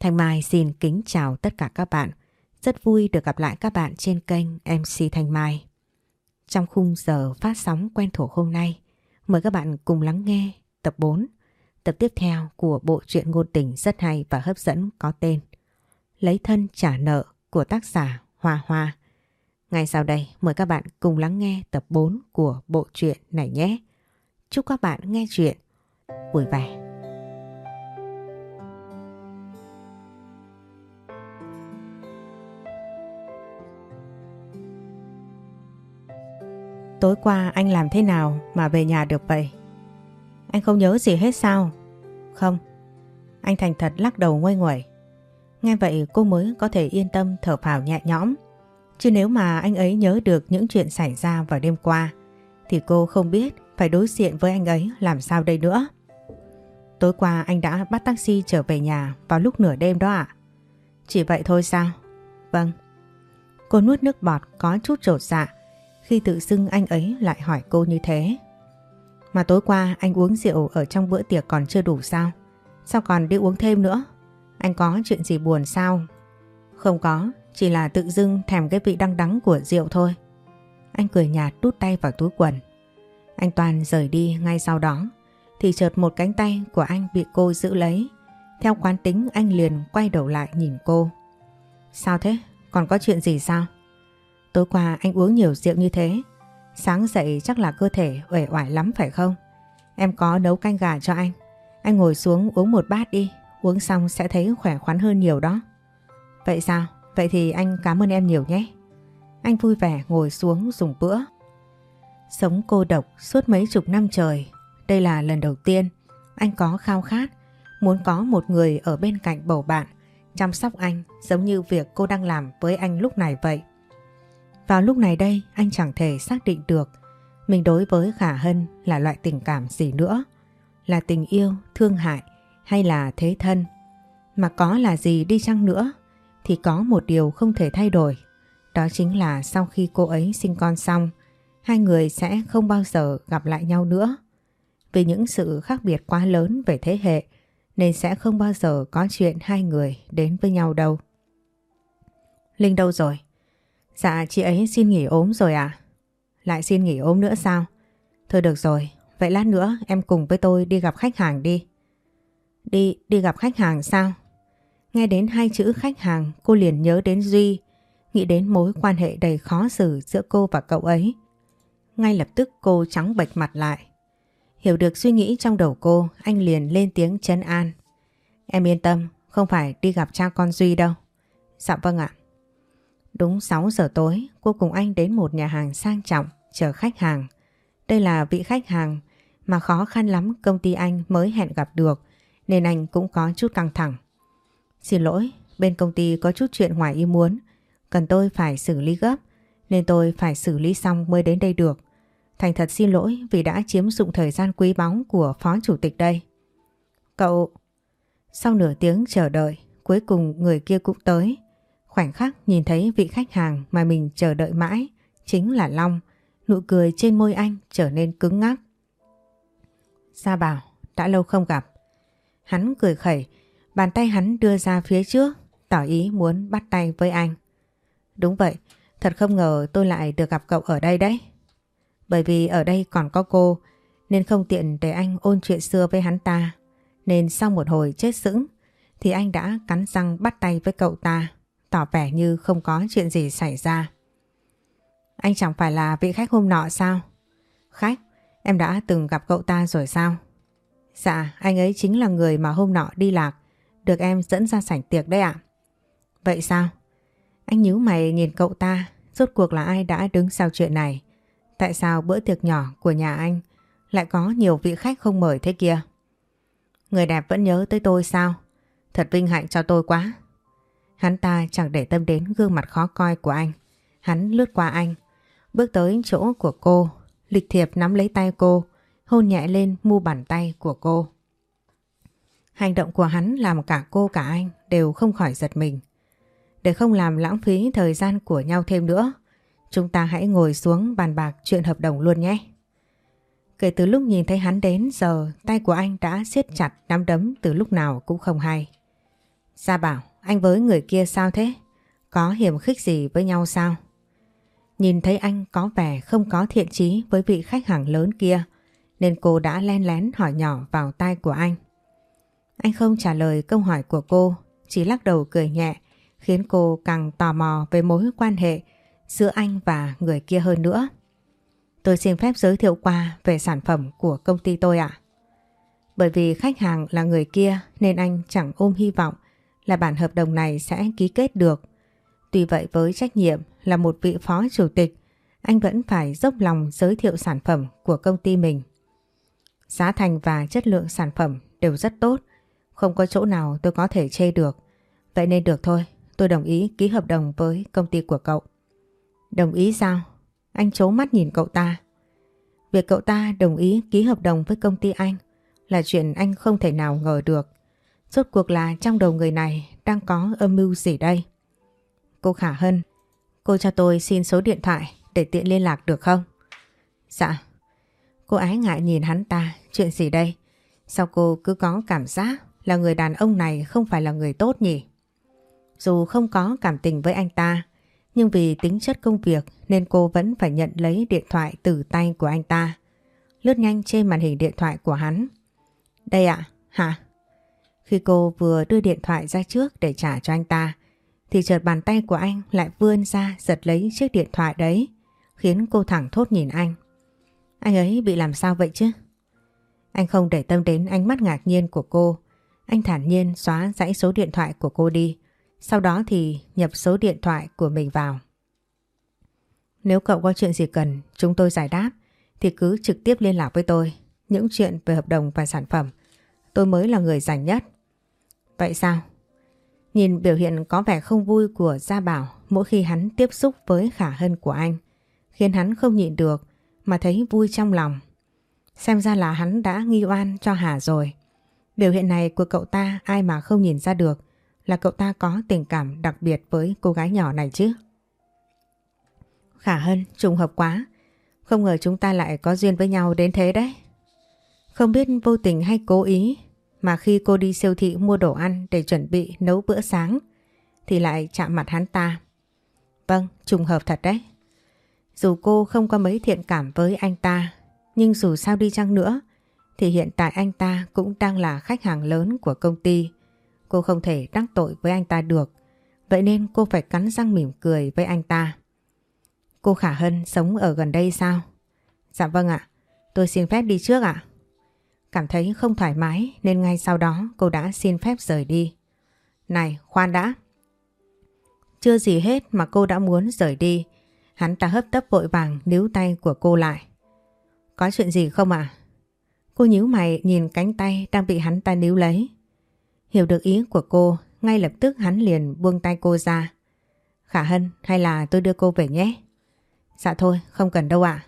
Thanh Mai xin kính chào tất cả các bạn. Rất vui được gặp lại các bạn trên kênh MC Thanh Mai. Trong khung giờ phát sóng quen thuộc hôm nay, mời các bạn cùng lắng nghe tập 4, tập tiếp theo của bộ truyện ngôn tình rất hay và hấp dẫn có tên Lấy thân trả nợ của tác giả Hoa Hoa. Ngay sau đây mời các bạn cùng lắng nghe tập 4 của bộ truyện này nhé. Chúc các bạn nghe chuyện vui vẻ. Tối qua anh làm thế nào mà về nhà được vậy? Anh không nhớ gì hết sao? Không. Anh thành thật lắc đầu nguôi nguẩy. Nghe vậy cô mới có thể yên tâm thở phào nhẹ nhõm. Chứ nếu mà anh ấy nhớ được những chuyện xảy ra vào đêm qua, thì cô không biết phải đối diện với anh ấy làm sao đây nữa. Tối qua anh đã bắt taxi trở về nhà vào lúc nửa đêm đó ạ. Chỉ vậy thôi sao? Vâng. Cô nuốt nước bọt có chút trột dạ khi tự xưng anh ấy lại hỏi cô như thế. Mà tối qua anh uống rượu ở trong bữa tiệc còn chưa đủ sao? Sao còn đi uống thêm nữa? Anh có chuyện gì buồn sao? Không có, chỉ là tự dưng thèm cái vị đắng đắng của rượu thôi. Anh cười nhạt đút tay vào túi quần. Anh Toàn rời đi ngay sau đó thì chợt một cánh tay của anh bị cô giữ lấy. Theo quán tính anh liền quay đầu lại nhìn cô. Sao thế? Còn có chuyện gì sao? Tối qua anh uống nhiều rượu như thế. Sáng dậy chắc là cơ thể uể oải lắm phải không? Em có nấu canh gà cho anh. Anh ngồi xuống uống một bát đi. Uống xong sẽ thấy khỏe khoắn hơn nhiều đó. Vậy sao? Vậy thì anh cảm ơn em nhiều nhé. Anh vui vẻ ngồi xuống dùng bữa. Sống cô độc suốt mấy chục năm trời. Đây là lần đầu tiên anh có khao khát muốn có một người ở bên cạnh bầu bạn, chăm sóc anh giống như việc cô đang làm với anh lúc này vậy. Vào lúc này đây anh chẳng thể xác định được mình đối với Khả Hân là loại tình cảm gì nữa. Là tình yêu, thương hại hay là thế thân. Mà có là gì đi chăng nữa thì có một điều không thể thay đổi. Đó chính là sau khi cô ấy sinh con xong, hai người sẽ không bao giờ gặp lại nhau nữa. Vì những sự khác biệt quá lớn về thế hệ nên sẽ không bao giờ có chuyện hai người đến với nhau đâu. Linh đâu rồi? Dạ chị ấy xin nghỉ ốm rồi à? Lại xin nghỉ ốm nữa sao? Thôi được rồi, vậy lát nữa em cùng với tôi đi gặp khách hàng đi. Đi, đi gặp khách hàng sao? Nghe đến hai chữ khách hàng cô liền nhớ đến Duy, nghĩ đến mối quan hệ đầy khó xử giữa cô và cậu ấy. Ngay lập tức cô trắng bệch mặt lại. Hiểu được suy nghĩ trong đầu cô, anh liền lên tiếng chấn an. Em yên tâm, không phải đi gặp cha con Duy đâu. Dạ vâng ạ. Đúng 6 giờ tối, cô cùng anh đến một nhà hàng sang trọng chờ khách hàng. Đây là vị khách hàng mà khó khăn lắm công ty anh mới hẹn gặp được nên anh cũng có chút căng thẳng. Xin lỗi, bên công ty có chút chuyện ngoài ý muốn, cần tôi phải xử lý gấp nên tôi phải xử lý xong mới đến đây được. Thành thật xin lỗi vì đã chiếm dụng thời gian quý báu của phó chủ tịch đây. Cậu... Sau nửa tiếng chờ đợi, cuối cùng người kia cũng tới. Khoảnh khắc nhìn thấy vị khách hàng mà mình chờ đợi mãi, chính là Long. Nụ cười trên môi anh trở nên cứng ngắc. Sa bảo, đã lâu không gặp. Hắn cười khẩy, bàn tay hắn đưa ra phía trước, tỏ ý muốn bắt tay với anh. Đúng vậy, thật không ngờ tôi lại được gặp cậu ở đây đấy. Bởi vì ở đây còn có cô, nên không tiện để anh ôn chuyện xưa với hắn ta. Nên sau một hồi chết sững, thì anh đã cắn răng bắt tay với cậu ta, tỏ vẻ như không có chuyện gì xảy ra. Anh chẳng phải là vị khách hôm nọ sao? Khách? Em đã từng gặp cậu ta rồi sao? Dạ, anh ấy chính là người mà hôm nọ đi lạc, được em dẫn ra sảnh tiệc đấy ạ. Vậy sao? Anh nhíu mày nhìn cậu ta, rốt cuộc là ai đã đứng sau chuyện này? Tại sao bữa tiệc nhỏ của nhà anh lại có nhiều vị khách không mời thế kia? Người đẹp vẫn nhớ tới tôi sao? Thật vinh hạnh cho tôi quá. Hắn ta chẳng để tâm đến gương mặt khó coi của anh. Hắn lướt qua anh, bước tới chỗ của cô, lịch thiệp nắm lấy tay cô, hôn nhẹ lên mu bàn tay của cô. Hành động của hắn làm cả cô cả anh đều không khỏi giật mình. Để không làm lãng phí thời gian của nhau thêm nữa, chúng ta hãy ngồi xuống bàn bạc chuyện hợp đồng luôn nhé. Kể từ lúc nhìn thấy hắn đến giờ, tay của anh đã siết chặt nắm đấm từ lúc nào cũng không hay. Gia bảo, anh với người kia sao thế? Có hiểm khích gì với nhau sao? Nhìn thấy anh có vẻ không có thiện chí với vị khách hàng lớn kia nên cô đã len lén hỏi nhỏ vào tai của anh. Anh không trả lời câu hỏi của cô, chỉ lắc đầu cười nhẹ khiến cô càng tò mò về mối quan hệ giữa anh và người kia hơn nữa. Tôi xin phép giới thiệu qua về sản phẩm của công ty tôi ạ. Bởi vì khách hàng là người kia nên anh chẳng ôm hy vọng là bản hợp đồng này sẽ ký kết được. Tuy vậy với trách nhiệm là một vị phó chủ tịch, anh vẫn phải dốc lòng giới thiệu sản phẩm của công ty mình. Giá thành và chất lượng sản phẩm đều rất tốt, không có chỗ nào tôi có thể chê được. Vậy nên được thôi, tôi đồng ý ký hợp đồng với công ty của cậu. Đồng ý sao? Anh chố mắt nhìn cậu ta. Việc cậu ta đồng ý ký hợp đồng với công ty anh là chuyện anh không thể nào ngờ được. Rốt cuộc là trong đầu người này đang có âm mưu gì đây? Cô Khả Hân, cô cho tôi xin số điện thoại để tiện liên lạc được không? Dạ. Cô ái ngại nhìn hắn ta, chuyện gì đây? Sao cô cứ có cảm giác là người đàn ông này không phải là người tốt nhỉ? Dù không có cảm tình với anh ta, nhưng vì tính chất công việc nên cô vẫn phải nhận lấy điện thoại từ tay của anh ta. Lướt nhanh trên màn hình điện thoại của hắn. Đây ạ, hả? Khi cô vừa đưa điện thoại ra trước để trả cho anh ta, thì chợt bàn tay của anh lại vươn ra giật lấy chiếc điện thoại đấy, khiến cô thẳng thốt nhìn anh. Anh ấy bị làm sao vậy chứ? Anh không để tâm đến ánh mắt ngạc nhiên của cô. Anh thản nhiên xóa dãy số điện thoại của cô đi. Sau đó thì nhập số điện thoại của mình vào. Nếu cậu có chuyện gì cần chúng tôi giải đáp thì cứ trực tiếp liên lạc với tôi. Những chuyện về hợp đồng và sản phẩm tôi mới là người rảnh nhất. Vậy sao? Nhìn biểu hiện có vẻ không vui của Gia Bảo mỗi khi hắn tiếp xúc với khả hân của anh khiến hắn không nhịn được mà thấy vui trong lòng. Xem ra là hắn đã nghi oan cho Hà rồi. Biểu hiện này của cậu ta ai mà không nhìn ra được là cậu ta có tình cảm đặc biệt với cô gái nhỏ này chứ. Khả Hân, trùng hợp quá. Không ngờ chúng ta lại có duyên với nhau đến thế đấy. Không biết vô tình hay cố ý mà khi cô đi siêu thị mua đồ ăn để chuẩn bị nấu bữa sáng thì lại chạm mặt hắn ta. Vâng, trùng hợp thật đấy. Dù cô không có mấy thiện cảm với anh ta nhưng dù sao đi chăng nữa thì hiện tại anh ta cũng đang là khách hàng lớn của công ty Cô không thể đắc tội với anh ta được Vậy nên cô phải cắn răng mỉm cười với anh ta Cô Khả Hân sống ở gần đây sao? Dạ vâng ạ Tôi xin phép đi trước ạ Cảm thấy không thoải mái Nên ngay sau đó cô đã xin phép rời đi Này khoan đã Chưa gì hết mà cô đã muốn rời đi Hắn ta hấp tấp vội vàng níu tay của cô lại Có chuyện gì không ạ? Cô nhíu mày nhìn cánh tay đang bị hắn ta níu lấy Hiểu được ý của cô, ngay lập tức hắn liền buông tay cô ra. Khả Hân, hay là tôi đưa cô về nhé? Dạ thôi, không cần đâu ạ.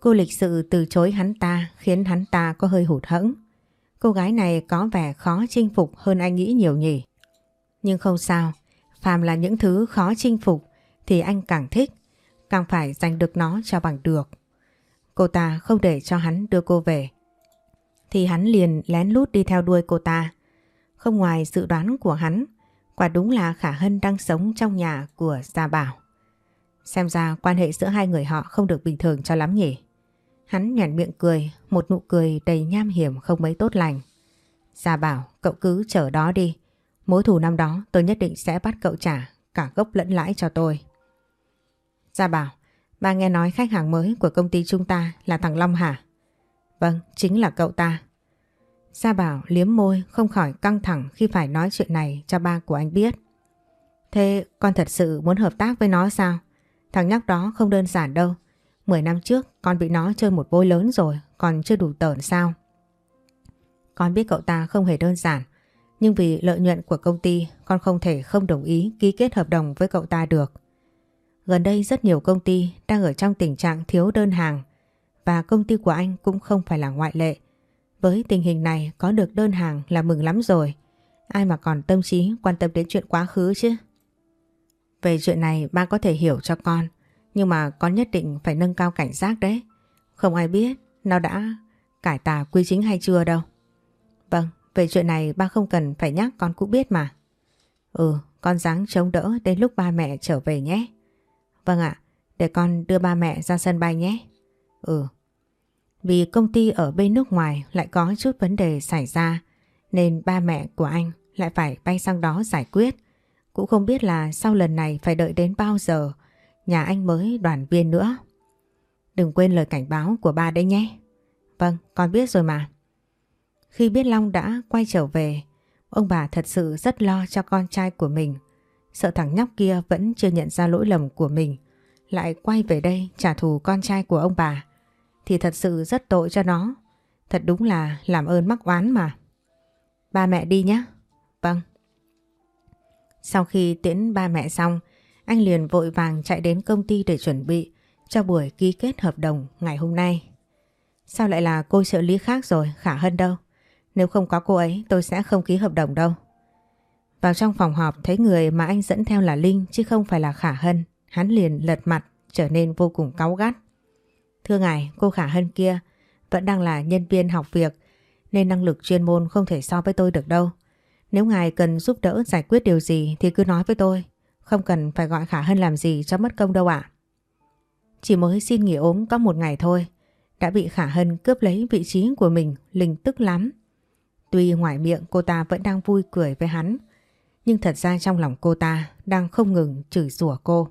Cô lịch sự từ chối hắn ta khiến hắn ta có hơi hụt hẫng. Cô gái này có vẻ khó chinh phục hơn anh nghĩ nhiều nhỉ. Nhưng không sao, phàm là những thứ khó chinh phục thì anh càng thích, càng phải giành được nó cho bằng được. Cô ta không để cho hắn đưa cô về. Thì hắn liền lén lút đi theo đuôi cô ta. Không ngoài dự đoán của hắn, quả đúng là Khả Hân đang sống trong nhà của Gia Bảo. Xem ra quan hệ giữa hai người họ không được bình thường cho lắm nhỉ. Hắn nhàn miệng cười, một nụ cười đầy nham hiểm không mấy tốt lành. Gia Bảo, cậu cứ chở đó đi. Mối thù năm đó tôi nhất định sẽ bắt cậu trả cả gốc lẫn lãi cho tôi. Gia Bảo, bà nghe nói khách hàng mới của công ty chúng ta là thằng Long hả? Vâng, chính là cậu ta. Gia Bảo liếm môi không khỏi căng thẳng khi phải nói chuyện này cho ba của anh biết. Thế con thật sự muốn hợp tác với nó sao? Thằng nhóc đó không đơn giản đâu. Mười năm trước con bị nó chơi một bôi lớn rồi, còn chưa đủ tởn sao? Con biết cậu ta không hề đơn giản, nhưng vì lợi nhuận của công ty con không thể không đồng ý ký kết hợp đồng với cậu ta được. Gần đây rất nhiều công ty đang ở trong tình trạng thiếu đơn hàng và công ty của anh cũng không phải là ngoại lệ. Với tình hình này có được đơn hàng là mừng lắm rồi. Ai mà còn tâm trí quan tâm đến chuyện quá khứ chứ? Về chuyện này ba có thể hiểu cho con. Nhưng mà con nhất định phải nâng cao cảnh giác đấy. Không ai biết nó đã cải tà quy chính hay chưa đâu. Vâng, về chuyện này ba không cần phải nhắc con cũng biết mà. Ừ, con dáng chống đỡ đến lúc ba mẹ trở về nhé. Vâng ạ, để con đưa ba mẹ ra sân bay nhé. Ừ. Vì công ty ở bên nước ngoài lại có chút vấn đề xảy ra nên ba mẹ của anh lại phải bay sang đó giải quyết. Cũng không biết là sau lần này phải đợi đến bao giờ nhà anh mới đoàn viên nữa. Đừng quên lời cảnh báo của ba đấy nhé. Vâng, con biết rồi mà. Khi biết Long đã quay trở về, ông bà thật sự rất lo cho con trai của mình. Sợ thằng nhóc kia vẫn chưa nhận ra lỗi lầm của mình, lại quay về đây trả thù con trai của ông bà. Thì thật sự rất tội cho nó. Thật đúng là làm ơn mắc oán mà. Ba mẹ đi nhé. Vâng. Sau khi tiễn ba mẹ xong, anh liền vội vàng chạy đến công ty để chuẩn bị cho buổi ký kết hợp đồng ngày hôm nay. Sao lại là cô trợ lý khác rồi, Khả Hân đâu? Nếu không có cô ấy tôi sẽ không ký hợp đồng đâu. Vào trong phòng họp thấy người mà anh dẫn theo là Linh chứ không phải là Khả Hân. Hắn liền lật mặt trở nên vô cùng cáu gắt. Thưa ngài, cô Khả Hân kia vẫn đang là nhân viên học việc nên năng lực chuyên môn không thể so với tôi được đâu. Nếu ngài cần giúp đỡ giải quyết điều gì thì cứ nói với tôi. Không cần phải gọi Khả Hân làm gì cho mất công đâu ạ. Chỉ mới xin nghỉ ốm có một ngày thôi. Đã bị Khả Hân cướp lấy vị trí của mình, linh tức lắm. Tuy ngoài miệng cô ta vẫn đang vui cười với hắn, nhưng thật ra trong lòng cô ta đang không ngừng chửi rủa cô.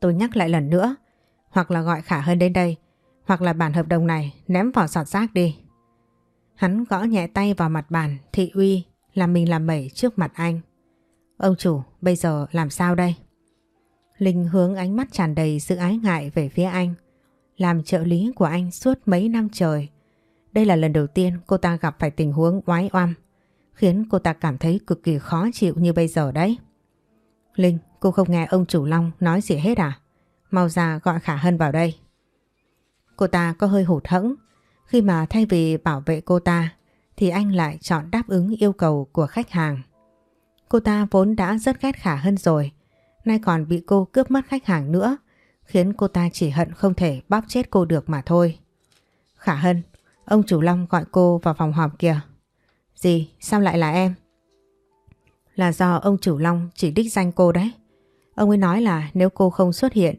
Tôi nhắc lại lần nữa, hoặc là gọi Khả Hân đến đây, hoặc là bản hợp đồng này ném vào sọt rác đi. Hắn gõ nhẹ tay vào mặt bàn thị uy làm mình làm mẩy trước mặt anh. Ông chủ, bây giờ làm sao đây? Linh hướng ánh mắt tràn đầy sự ái ngại về phía anh. Làm trợ lý của anh suốt mấy năm trời. Đây là lần đầu tiên cô ta gặp phải tình huống oái oăm. Khiến cô ta cảm thấy cực kỳ khó chịu như bây giờ đấy. Linh, cô không nghe ông chủ Long nói gì hết à? Mau ra gọi Khả Hân vào đây. Cô ta có hơi hụt hẫng khi mà thay vì bảo vệ cô ta thì anh lại chọn đáp ứng yêu cầu của khách hàng. Cô ta vốn đã rất ghét Khả Hân rồi, nay còn bị cô cướp mất khách hàng nữa, khiến cô ta chỉ hận không thể bóp chết cô được mà thôi. Khả Hân, ông chủ Long gọi cô vào phòng họp kìa. Gì, sao lại là em? Là do ông chủ Long chỉ đích danh cô đấy. Ông ấy nói là nếu cô không xuất hiện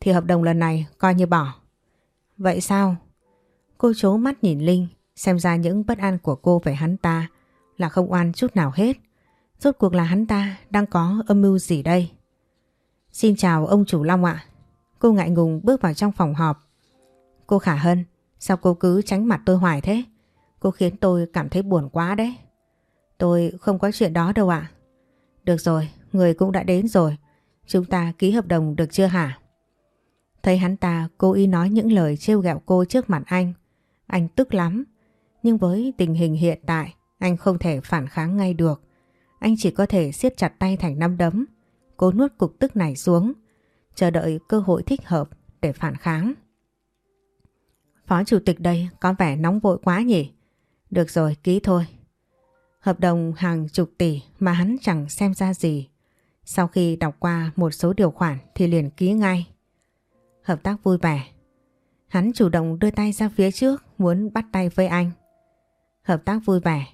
thì hợp đồng lần này coi như bỏ. Vậy sao? Cô chố mắt nhìn Linh xem ra những bất an của cô về hắn ta là không oan chút nào hết. Rốt cuộc là hắn ta đang có âm mưu gì đây? Xin chào ông chủ Long ạ. Cô ngại ngùng bước vào trong phòng họp. Cô Khả Hân, sao cô cứ tránh mặt tôi hoài thế? Cô khiến tôi cảm thấy buồn quá đấy. Tôi không có chuyện đó đâu ạ. Được rồi, người cũng đã đến rồi. Chúng ta ký hợp đồng được chưa hả? Thấy hắn ta cố ý nói những lời trêu ghẹo cô trước mặt anh. Anh tức lắm. Nhưng với tình hình hiện tại, anh không thể phản kháng ngay được. Anh chỉ có thể siết chặt tay thành năm đấm. Cố nuốt cục tức này xuống. Chờ đợi cơ hội thích hợp để phản kháng. Phó chủ tịch đây có vẻ nóng vội quá nhỉ? Được rồi, ký thôi. Hợp đồng hàng chục tỷ mà hắn chẳng xem ra gì. Sau khi đọc qua một số điều khoản thì liền ký ngay. Hợp tác vui vẻ. Hắn chủ động đưa tay ra phía trước muốn bắt tay với anh. Hợp tác vui vẻ.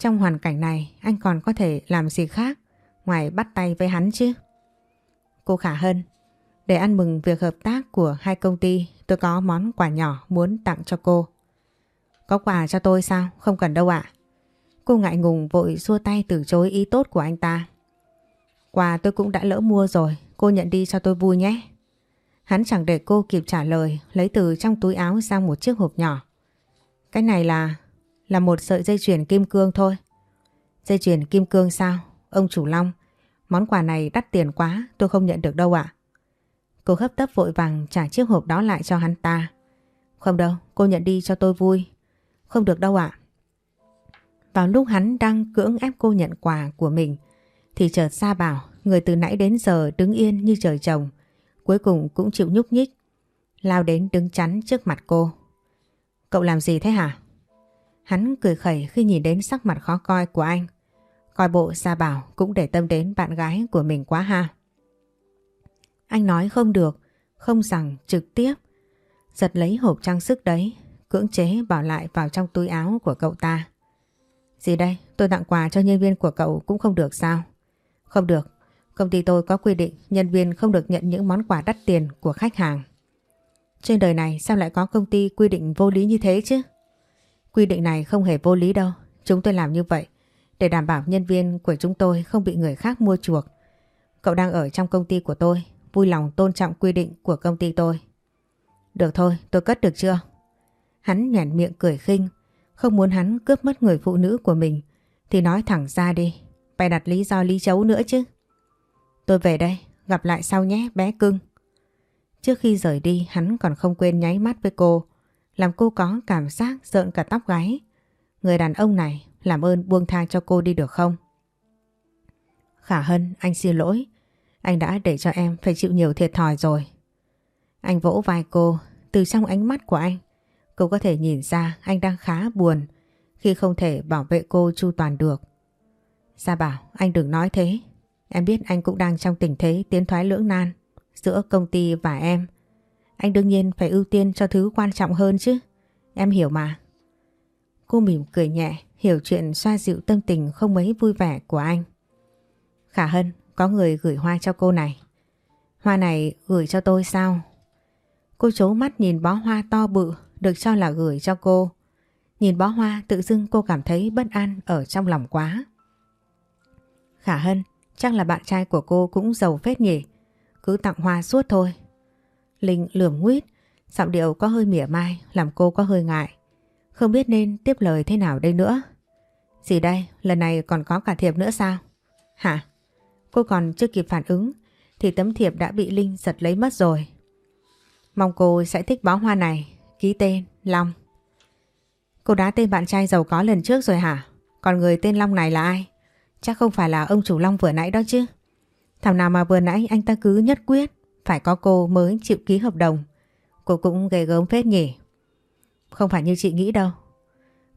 Trong hoàn cảnh này anh còn có thể làm gì khác ngoài bắt tay với hắn chứ? Cô Khả Hân, để ăn mừng việc hợp tác của hai công ty tôi có món quà nhỏ muốn tặng cho cô. Có quà cho tôi sao? Không cần đâu ạ. Cô ngại ngùng vội xua tay từ chối ý tốt của anh ta. Quà tôi cũng đã lỡ mua rồi, cô nhận đi cho tôi vui nhé. Hắn chẳng để cô kịp trả lời, lấy từ trong túi áo ra một chiếc hộp nhỏ. Cái này là là một sợi dây chuyền kim cương thôi. Dây chuyền kim cương sao? Ông chủ Long, món quà này đắt tiền quá, tôi không nhận được đâu ạ. Cô hấp tấp vội vàng trả chiếc hộp đó lại cho hắn ta. Không đâu, cô nhận đi cho tôi vui. Không được đâu ạ. Vào lúc hắn đang cưỡng ép cô nhận quà của mình, thì chợt xa bảo, người từ nãy đến giờ đứng yên như trời trồng, cuối cùng cũng chịu nhúc nhích, lao đến đứng chắn trước mặt cô. Cậu làm gì thế hả? Hắn cười khẩy khi nhìn đến sắc mặt khó coi của anh. Coi bộ Gia Bảo cũng để tâm đến bạn gái của mình quá ha. Anh nói không được, không rằng trực tiếp. Giật lấy hộp trang sức đấy, cưỡng chế bỏ lại vào trong túi áo của cậu ta. Gì đây, tôi tặng quà cho nhân viên của cậu cũng không được sao? Không được, công ty tôi có quy định nhân viên không được nhận những món quà đắt tiền của khách hàng. Trên đời này sao lại có công ty quy định vô lý như thế chứ? Quy định này không hề vô lý đâu, chúng tôi làm như vậy để đảm bảo nhân viên của chúng tôi không bị người khác mua chuộc. Cậu đang ở trong công ty của tôi, vui lòng tôn trọng quy định của công ty tôi. Được thôi, tôi cất được chưa? Hắn nhẹn miệng cười khinh, không muốn hắn cướp mất người phụ nữ của mình thì nói thẳng ra đi, bày đặt lý do lý chấu nữa chứ. Tôi về đây, gặp lại sau nhé bé cưng. Trước khi rời đi hắn còn không quên nháy mắt với cô, làm cô có cảm giác rợn cả tóc gáy. Người đàn ông này làm ơn buông tha cho cô đi được không? Khả Hân, anh xin lỗi. Anh đã để cho em phải chịu nhiều thiệt thòi rồi. Anh vỗ vai cô, từ trong ánh mắt của anh, cô có thể nhìn ra anh đang khá buồn khi không thể bảo vệ cô chu toàn được. Gia bảo, anh đừng nói thế. Em biết anh cũng đang trong tình thế tiến thoái lưỡng nan giữa công ty và em. Anh đương nhiên phải ưu tiên cho thứ quan trọng hơn chứ. Em hiểu mà. Cô mỉm cười nhẹ, hiểu chuyện xoa dịu tâm tình không mấy vui vẻ của anh. Khả Hân, có người gửi hoa cho cô này. Hoa này gửi cho tôi sao? Cô chố mắt nhìn bó hoa to bự được cho là gửi cho cô. Nhìn bó hoa tự dưng cô cảm thấy bất an ở trong lòng quá. Khả Hân, chắc là bạn trai của cô cũng giàu phết nhỉ. Cứ tặng hoa suốt thôi. Linh lườm nguyết, giọng điệu có hơi mỉa mai làm cô có hơi ngại. Không biết nên tiếp lời thế nào đây nữa. Gì đây, lần này còn có cả thiệp nữa sao? Hả? Cô còn chưa kịp phản ứng thì tấm thiệp đã bị Linh giật lấy mất rồi. Mong cô sẽ thích bó hoa này. Ký tên Long. Cô đã tên bạn trai giàu có lần trước rồi hả? Còn người tên Long này là ai? Chắc không phải là ông chủ Long vừa nãy đó chứ. Thảo nào mà vừa nãy anh ta cứ nhất quyết phải có cô mới chịu ký hợp đồng. Cô cũng ghê gớm phết nhỉ. Không phải như chị nghĩ đâu.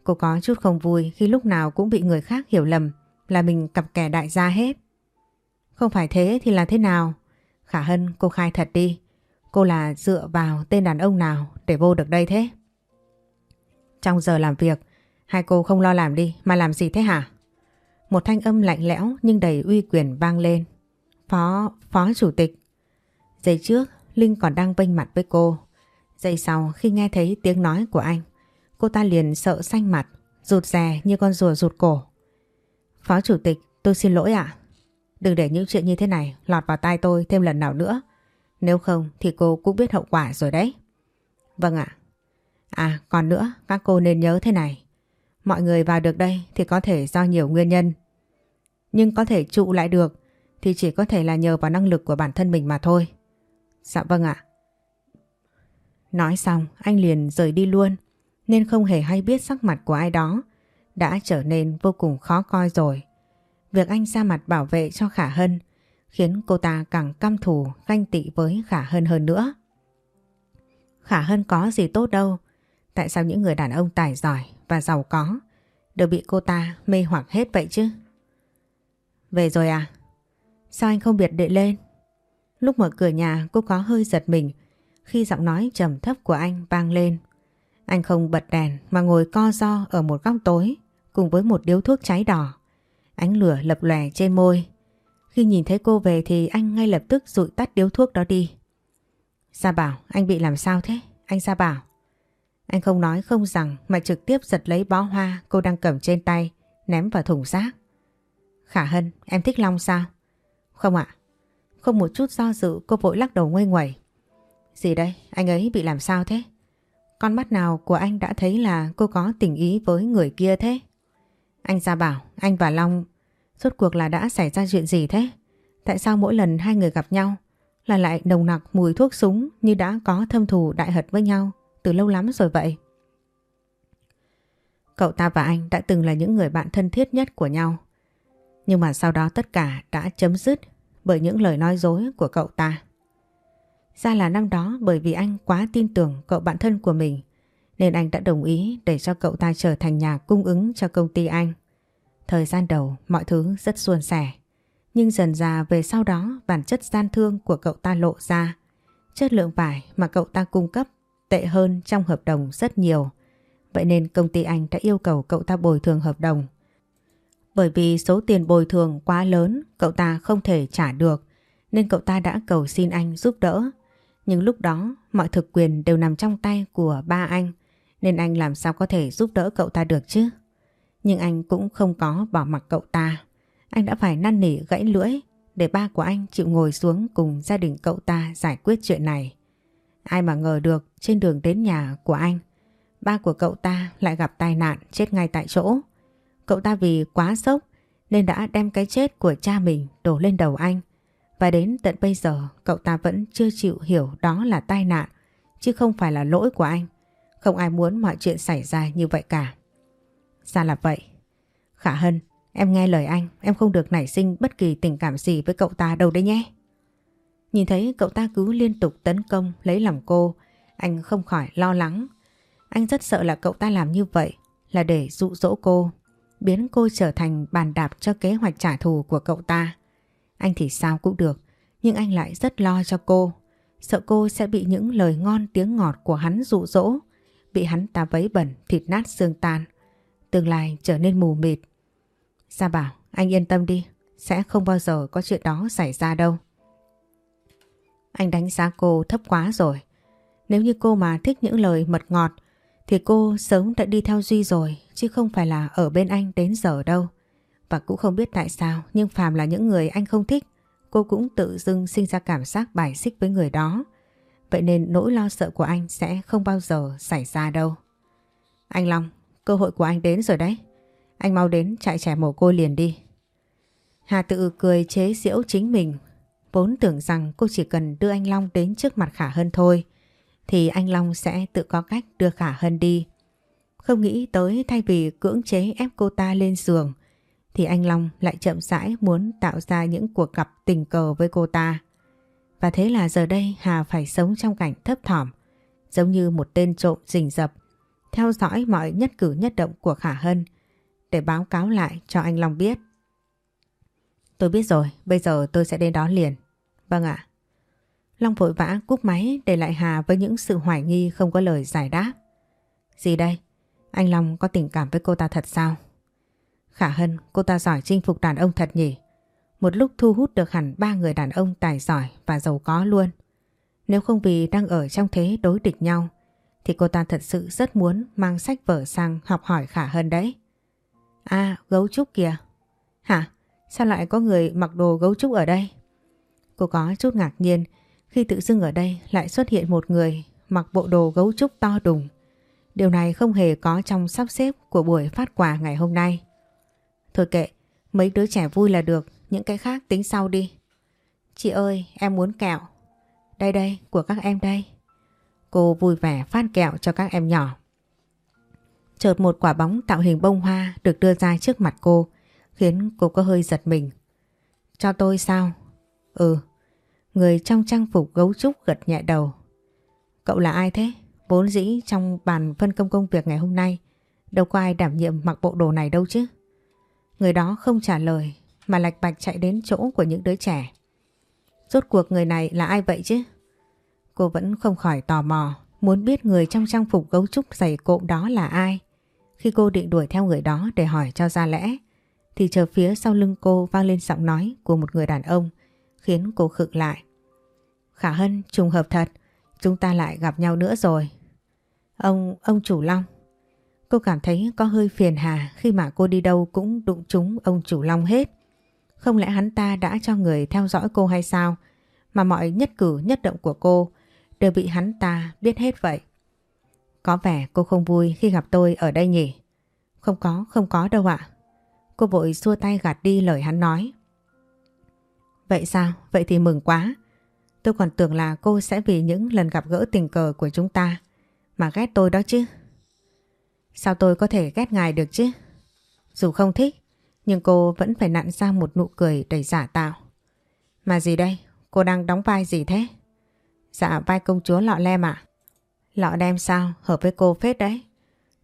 Cô có chút không vui khi lúc nào cũng bị người khác hiểu lầm là mình cặp kẻ đại gia hết. Không phải thế thì là thế nào? Khả Hân cô khai thật đi. Cô là dựa vào tên đàn ông nào để vô được đây thế? Trong giờ làm việc, hai cô không lo làm đi mà làm gì thế hả? Một thanh âm lạnh lẽo nhưng đầy uy quyền vang lên. Phó, phó chủ tịch. Giây trước, Linh còn đang vênh mặt với cô. Giây sau khi nghe thấy tiếng nói của anh, cô ta liền sợ xanh mặt, rụt rè như con rùa rụt cổ. Phó chủ tịch, tôi xin lỗi ạ. Đừng để những chuyện như thế này lọt vào tai tôi thêm lần nào nữa. Nếu không thì cô cũng biết hậu quả rồi đấy. Vâng ạ. À còn nữa các cô nên nhớ thế này. Mọi người vào được đây thì có thể do nhiều nguyên nhân. Nhưng có thể trụ lại được thì chỉ có thể là nhờ vào năng lực của bản thân mình mà thôi. Dạ vâng ạ. Nói xong anh liền rời đi luôn nên không hề hay biết sắc mặt của ai đó đã trở nên vô cùng khó coi rồi. Việc anh ra mặt bảo vệ cho Khả Hân khiến cô ta càng căm thù ganh tị với Khả Hân hơn nữa. Khả Hân có gì tốt đâu, tại sao những người đàn ông tài giỏi và giàu có đều bị cô ta mê hoặc hết vậy chứ? Về rồi à? Sao anh không biệt đệ lên? Lúc mở cửa nhà cô có hơi giật mình khi giọng nói trầm thấp của anh vang lên. Anh không bật đèn mà ngồi co do ở một góc tối cùng với một điếu thuốc cháy đỏ. Ánh lửa lập lòe trên môi khi nhìn thấy cô về thì anh ngay lập tức rụi tắt điếu thuốc đó đi. Gia Bảo, anh bị làm sao thế? Anh Gia Bảo. Anh không nói không rằng mà trực tiếp giật lấy bó hoa cô đang cầm trên tay, ném vào thùng rác. Khả Hân, em thích Long sao? Không ạ. Không một chút do dự cô vội lắc đầu nguôi nguẩy. Gì đây? Anh ấy bị làm sao thế? Con mắt nào của anh đã thấy là cô có tình ý với người kia thế? Anh ra Bảo, anh và Long Rốt cuộc là đã xảy ra chuyện gì thế? Tại sao mỗi lần hai người gặp nhau là lại nồng nặc mùi thuốc súng như đã có thâm thù đại hật với nhau từ lâu lắm rồi vậy? Cậu ta và anh đã từng là những người bạn thân thiết nhất của nhau. Nhưng mà sau đó tất cả đã chấm dứt bởi những lời nói dối của cậu ta. Ra là năm đó bởi vì anh quá tin tưởng cậu bạn thân của mình, nên anh đã đồng ý để cho cậu ta trở thành nhà cung ứng cho công ty anh. Thời gian đầu, mọi thứ rất suôn sẻ. Nhưng dần dà về sau đó, bản chất gian thương của cậu ta lộ ra. Chất lượng vải mà cậu ta cung cấp tệ hơn trong hợp đồng rất nhiều. Vậy nên công ty anh đã yêu cầu cậu ta bồi thường hợp đồng. Bởi vì số tiền bồi thường quá lớn cậu ta không thể trả được nên cậu ta đã cầu xin anh giúp đỡ. Nhưng lúc đó mọi thực quyền đều nằm trong tay của ba anh nên anh làm sao có thể giúp đỡ cậu ta được chứ. Nhưng anh cũng không có bỏ mặc cậu ta. Anh đã phải năn nỉ gãy lưỡi để ba của anh chịu ngồi xuống cùng gia đình cậu ta giải quyết chuyện này. Ai mà ngờ được trên đường đến nhà của anh, ba của cậu ta lại gặp tai nạn chết ngay tại chỗ. Cậu ta vì quá sốc nên đã đem cái chết của cha mình đổ lên đầu anh. Và đến tận bây giờ cậu ta vẫn chưa chịu hiểu đó là tai nạn chứ không phải là lỗi của anh. Không ai muốn mọi chuyện xảy ra như vậy cả. Sao là vậy? Khả Hân, em nghe lời anh, em không được nảy sinh bất kỳ tình cảm gì với cậu ta đâu đấy nhé. Nhìn thấy cậu ta cứ liên tục tấn công lấy lòng cô, anh không khỏi lo lắng. Anh rất sợ là cậu ta làm như vậy là để dụ dỗ cô, biến cô trở thành bàn đạp cho kế hoạch trả thù của cậu ta. Anh thì sao cũng được, nhưng anh lại rất lo cho cô. Sợ cô sẽ bị những lời ngon tiếng ngọt của hắn dụ dỗ, bị hắn ta vấy bẩn, thịt nát xương tan. Tương lai trở nên mù mịt. Sa bảo, anh yên tâm đi, sẽ không bao giờ có chuyện đó xảy ra đâu. Anh đánh giá cô thấp quá rồi. Nếu như cô mà thích những lời mật ngọt thì cô sớm đã đi theo Duy rồi chứ không phải là ở bên anh đến giờ đâu. Và cũng không biết tại sao nhưng phàm là những người anh không thích cô cũng tự dưng sinh ra cảm giác bài xích với người đó. Vậy nên nỗi lo sợ của anh sẽ không bao giờ xảy ra đâu. Anh Long, cơ hội của anh đến rồi đấy. Anh mau đến chạy trẻ mồ côi liền đi. Hà tự cười chế giễu chính mình. Vốn tưởng rằng cô chỉ cần đưa anh Long đến trước mặt Khả Hân thôi thì anh Long sẽ tự có cách đưa Khả Hân đi. Không nghĩ tới thay vì cưỡng chế ép cô ta lên giường thì anh Long lại chậm rãi muốn tạo ra những cuộc gặp tình cờ với cô ta. Và thế là giờ đây Hà phải sống trong cảnh thấp thỏm, giống như một tên trộm rình rập, theo dõi mọi nhất cử nhất động của Khả Hân để báo cáo lại cho anh Long biết. Tôi biết rồi, bây giờ tôi sẽ đến đó liền. Vâng ạ. Long vội vã cúp máy để lại Hà với những sự hoài nghi không có lời giải đáp. Gì đây? Anh Long có tình cảm với cô ta thật sao? Khả Hân, cô ta giỏi chinh phục đàn ông thật nhỉ? Một lúc thu hút được hẳn ba người đàn ông tài giỏi và giàu có luôn. Nếu không vì đang ở trong thế đối địch nhau, thì cô ta thật sự rất muốn mang sách vở sang học hỏi Khả Hân đấy. À, gấu trúc kìa. Hả? Sao lại có người mặc đồ gấu trúc ở đây? Cô có chút ngạc nhiên khi tự dưng ở đây lại xuất hiện một người mặc bộ đồ gấu trúc to đùng. Điều này không hề có trong sắp xếp của buổi phát quà ngày hôm nay. Thôi kệ, mấy đứa trẻ vui là được, những cái khác tính sau đi. Chị ơi, em muốn kẹo. Đây đây, của các em đây. Cô vui vẻ phát kẹo cho các em nhỏ. Chợt một quả bóng tạo hình bông hoa được đưa ra trước mặt cô, khiến cô có hơi giật mình. Cho tôi sao? Ừ. Người trong trang phục gấu trúc gật nhẹ đầu. Cậu là ai thế? Vốn dĩ trong bàn phân công công việc ngày hôm nay, đâu có ai đảm nhiệm mặc bộ đồ này đâu chứ. Người đó không trả lời mà lạch bạch chạy đến chỗ của những đứa trẻ. Rốt cuộc người này là ai vậy chứ? Cô vẫn không khỏi tò mò, muốn biết người trong trang phục gấu trúc dày cộm đó là ai. Khi cô định đuổi theo người đó để hỏi cho ra lẽ, thì chờ phía sau lưng cô vang lên giọng nói của một người đàn ông, khiến cô khựng lại. Khả Hân, trùng hợp thật, chúng ta lại gặp nhau nữa rồi. Ông, ông chủ Long. Cô cảm thấy có hơi phiền hà khi mà cô đi đâu cũng đụng trúng ông chủ Long hết. Không lẽ hắn ta đã cho người theo dõi cô hay sao? Mà mọi nhất cử nhất động của cô đều bị hắn ta biết hết vậy. Có vẻ cô không vui khi gặp tôi ở đây nhỉ? Không có, không có đâu ạ. Cô vội xua tay gạt đi lời hắn nói. Vậy sao? Vậy thì mừng quá. Tôi còn tưởng là cô sẽ vì những lần gặp gỡ tình cờ của chúng ta mà ghét tôi đó chứ. Sao tôi có thể ghét ngài được chứ? Dù không thích, nhưng cô vẫn phải nặn ra một nụ cười đầy giả tạo. Mà gì đây? Cô đang đóng vai gì thế? Dạ vai công chúa lọ lem ạ. Lọ đem sao? Hợp với cô phết đấy.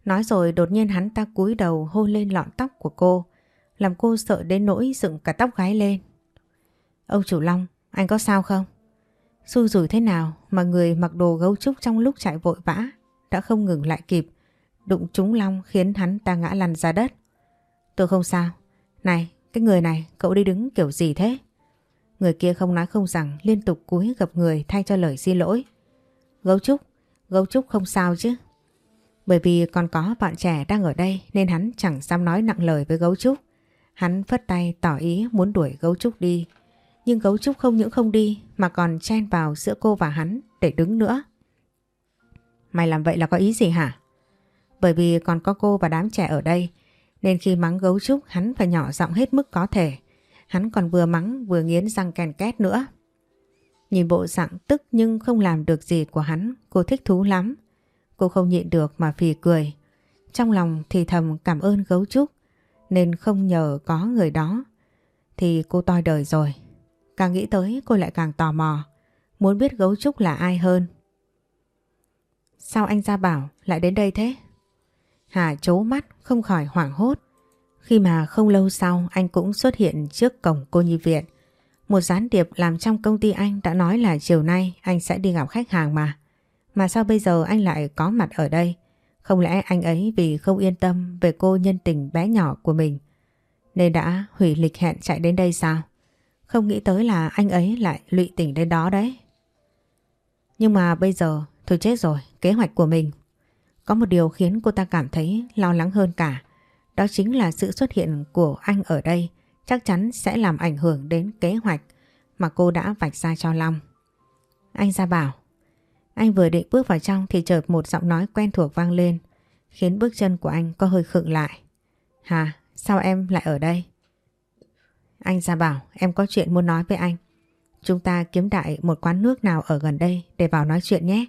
Nói rồi đột nhiên hắn ta cúi đầu hôn lên lọn tóc của cô, làm cô sợ đến nỗi dựng cả tóc gái lên. Ông chủ Long, anh có sao không? Xui rủi thế nào mà người mặc đồ gấu trúc trong lúc chạy vội vã đã không ngừng lại kịp, đụng trúng Long khiến hắn ta ngã lăn ra đất. Tôi không sao, Này, cái người này, cậu đi đứng kiểu gì thế? Người kia không nói không rằng liên tục cúi gặp người thay cho lời xin lỗi. Gấu Trúc, Gấu Trúc không sao chứ. Bởi vì còn có bạn trẻ đang ở đây nên hắn chẳng dám nói nặng lời với Gấu Trúc. Hắn phất tay tỏ ý muốn đuổi Gấu Trúc đi. Nhưng Gấu Trúc không những không đi mà còn chen vào giữa cô và hắn để đứng nữa. Mày làm vậy là có ý gì hả? Bởi vì còn có cô và đám trẻ ở đây nên khi mắng Gấu Trúc hắn phải nhỏ giọng hết mức có thể. Hắn còn vừa mắng vừa nghiến răng kèn két nữa. Nhìn bộ dạng tức nhưng không làm được gì của hắn, cô thích thú lắm. Cô không nhịn được mà phì cười. Trong lòng thì thầm cảm ơn gấu trúc, nên không nhờ có người đó. Thì cô toi đời rồi. Càng nghĩ tới cô lại càng tò mò, muốn biết gấu trúc là ai hơn. Sao anh ra bảo lại đến đây thế? Hà chố mắt không khỏi hoảng hốt. Khi mà không lâu sau anh cũng xuất hiện trước cổng cô nhi viện. Một gián điệp làm trong công ty anh đã nói là chiều nay anh sẽ đi gặp khách hàng mà. Mà sao bây giờ anh lại có mặt ở đây? Không lẽ anh ấy vì không yên tâm về cô nhân tình bé nhỏ của mình nên đã hủy lịch hẹn chạy đến đây sao? Không nghĩ tới là anh ấy lại lụy tình đến đó đấy. Nhưng mà bây giờ thôi chết rồi, kế hoạch của mình. Có một điều khiến cô ta cảm thấy lo lắng hơn cả. Đó chính là sự xuất hiện của anh ở đây chắc chắn sẽ làm ảnh hưởng đến kế hoạch mà cô đã vạch ra cho Long. Anh ra bảo. Anh vừa định bước vào trong thì chợt một giọng nói quen thuộc vang lên khiến bước chân của anh có hơi khựng lại. Hà, sao em lại ở đây? Anh ra bảo em có chuyện muốn nói với anh. Chúng ta kiếm đại một quán nước nào ở gần đây để vào nói chuyện nhé.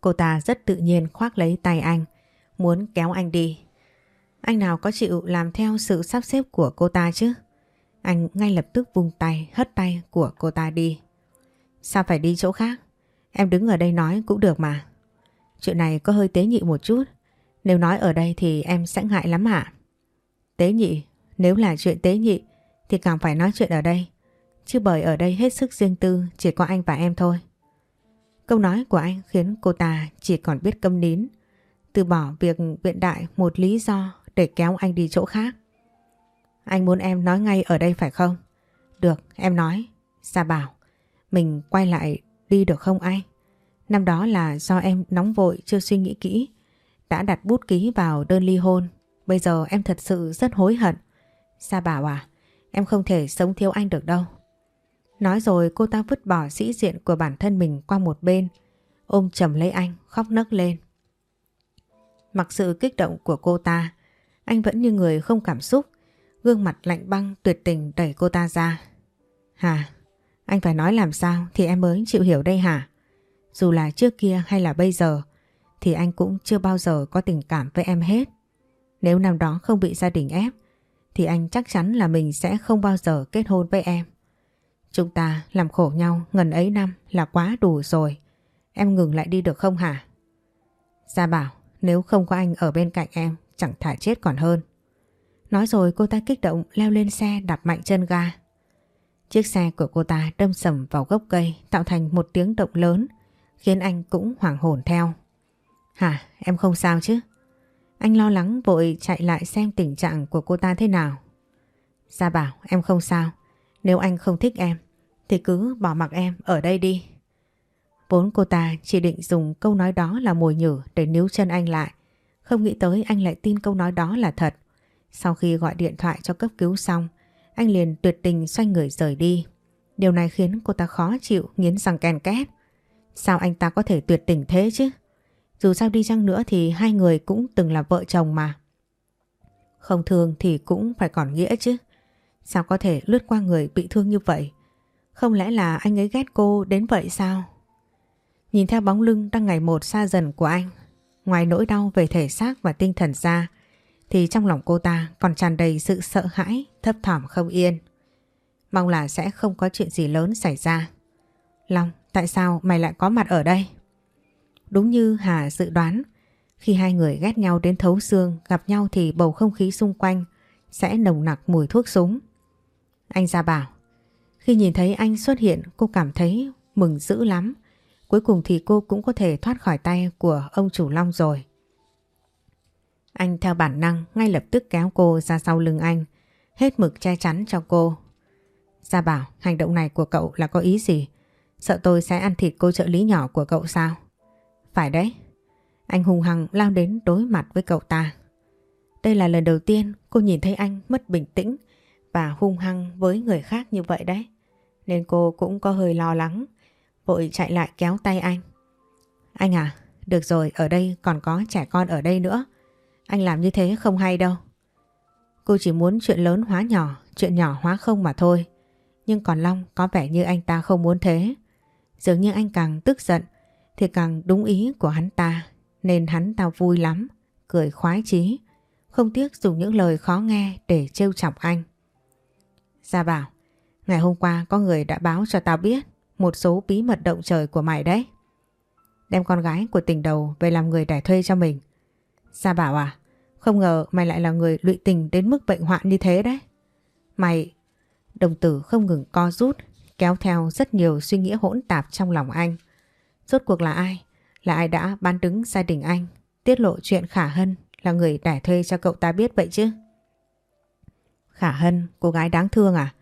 Cô ta rất tự nhiên khoác lấy tay anh, muốn kéo anh đi. Anh nào có chịu làm theo sự sắp xếp của cô ta chứ? Anh ngay lập tức vung tay, hất tay của cô ta đi. Sao phải đi chỗ khác? Em đứng ở đây nói cũng được mà. Chuyện này có hơi tế nhị một chút. Nếu nói ở đây thì em sẽ ngại lắm hả Tế nhị, nếu là chuyện tế nhị thì càng phải nói chuyện ở đây. Chứ bởi ở đây hết sức riêng tư chỉ có anh và em thôi. Câu nói của anh khiến cô ta chỉ còn biết câm nín. Từ bỏ việc viện đại một lý do để kéo anh đi chỗ khác. Anh muốn em nói ngay ở đây phải không? Được, em nói. Sa bảo, mình quay lại đi được không anh? Năm đó là do em nóng vội chưa suy nghĩ kỹ. Đã đặt bút ký vào đơn ly hôn. Bây giờ em thật sự rất hối hận. Sa bảo à, em không thể sống thiếu anh được đâu. Nói rồi cô ta vứt bỏ sĩ diện của bản thân mình qua một bên. Ôm chầm lấy anh, khóc nấc lên. Mặc sự kích động của cô ta, anh vẫn như người không cảm xúc, gương mặt lạnh băng tuyệt tình đẩy cô ta ra. Hà, anh phải nói làm sao thì em mới chịu hiểu đây hả? Dù là trước kia hay là bây giờ, thì anh cũng chưa bao giờ có tình cảm với em hết. Nếu năm đó không bị gia đình ép, thì anh chắc chắn là mình sẽ không bao giờ kết hôn với em. Chúng ta làm khổ nhau ngần ấy năm là quá đủ rồi. Em ngừng lại đi được không hả? Gia bảo, nếu không có anh ở bên cạnh em chẳng thả chết còn hơn. Nói rồi cô ta kích động leo lên xe đạp mạnh chân ga. Chiếc xe của cô ta đâm sầm vào gốc cây tạo thành một tiếng động lớn khiến anh cũng hoảng hồn theo. Hả em không sao chứ? Anh lo lắng vội chạy lại xem tình trạng của cô ta thế nào. Gia bảo em không sao. Nếu anh không thích em thì cứ bỏ mặc em ở đây đi. Vốn cô ta chỉ định dùng câu nói đó là mồi nhử để níu chân anh lại. Không nghĩ tới anh lại tin câu nói đó là thật. Sau khi gọi điện thoại cho cấp cứu xong, anh liền tuyệt tình xoay người rời đi. Điều này khiến cô ta khó chịu, nghiến răng ken két. Sao anh ta có thể tuyệt tình thế chứ? Dù sao đi chăng nữa thì hai người cũng từng là vợ chồng mà. Không thương thì cũng phải còn nghĩa chứ. Sao có thể lướt qua người bị thương như vậy? Không lẽ là anh ấy ghét cô đến vậy sao? Nhìn theo bóng lưng đang ngày một xa dần của anh, ngoài nỗi đau về thể xác và tinh thần ra, thì trong lòng cô ta còn tràn đầy sự sợ hãi, thấp thỏm không yên. Mong là sẽ không có chuyện gì lớn xảy ra. Long, tại sao mày lại có mặt ở đây? Đúng như Hà dự đoán, khi hai người ghét nhau đến thấu xương, gặp nhau thì bầu không khí xung quanh sẽ nồng nặc mùi thuốc súng. Anh ra bảo, khi nhìn thấy anh xuất hiện cô cảm thấy mừng dữ lắm. Cuối cùng thì cô cũng có thể thoát khỏi tay của ông chủ Long rồi. Anh theo bản năng ngay lập tức kéo cô ra sau lưng anh, hết mực che chắn cho cô. Gia bảo hành động này của cậu là có ý gì? Sợ tôi sẽ ăn thịt cô trợ lý nhỏ của cậu sao? Phải đấy. Anh hùng hằng lao đến đối mặt với cậu ta. Đây là lần đầu tiên cô nhìn thấy anh mất bình tĩnh và hung hăng với người khác như vậy đấy. Nên cô cũng có hơi lo lắng, vội chạy lại kéo tay anh. Anh à, được rồi, ở đây còn có trẻ con ở đây nữa. Anh làm như thế không hay đâu. Cô chỉ muốn chuyện lớn hóa nhỏ, chuyện nhỏ hóa không mà thôi. Nhưng còn Long có vẻ như anh ta không muốn thế. Dường như anh càng tức giận thì càng đúng ý của hắn ta. Nên hắn ta vui lắm, cười khoái chí. Không tiếc dùng những lời khó nghe để trêu chọc anh. Gia bảo, ngày hôm qua có người đã báo cho tao biết một số bí mật động trời của mày đấy. Đem con gái của tình đầu về làm người đẻ thuê cho mình. Gia bảo à, không ngờ mày lại là người lụy tình đến mức bệnh hoạn như thế đấy. Mày, đồng tử không ngừng co rút, kéo theo rất nhiều suy nghĩ hỗn tạp trong lòng anh. Rốt cuộc là ai? Là ai đã bán đứng gia đình anh, tiết lộ chuyện Khả Hân là người đẻ thuê cho cậu ta biết vậy chứ? Khả Hân, cô gái đáng thương à?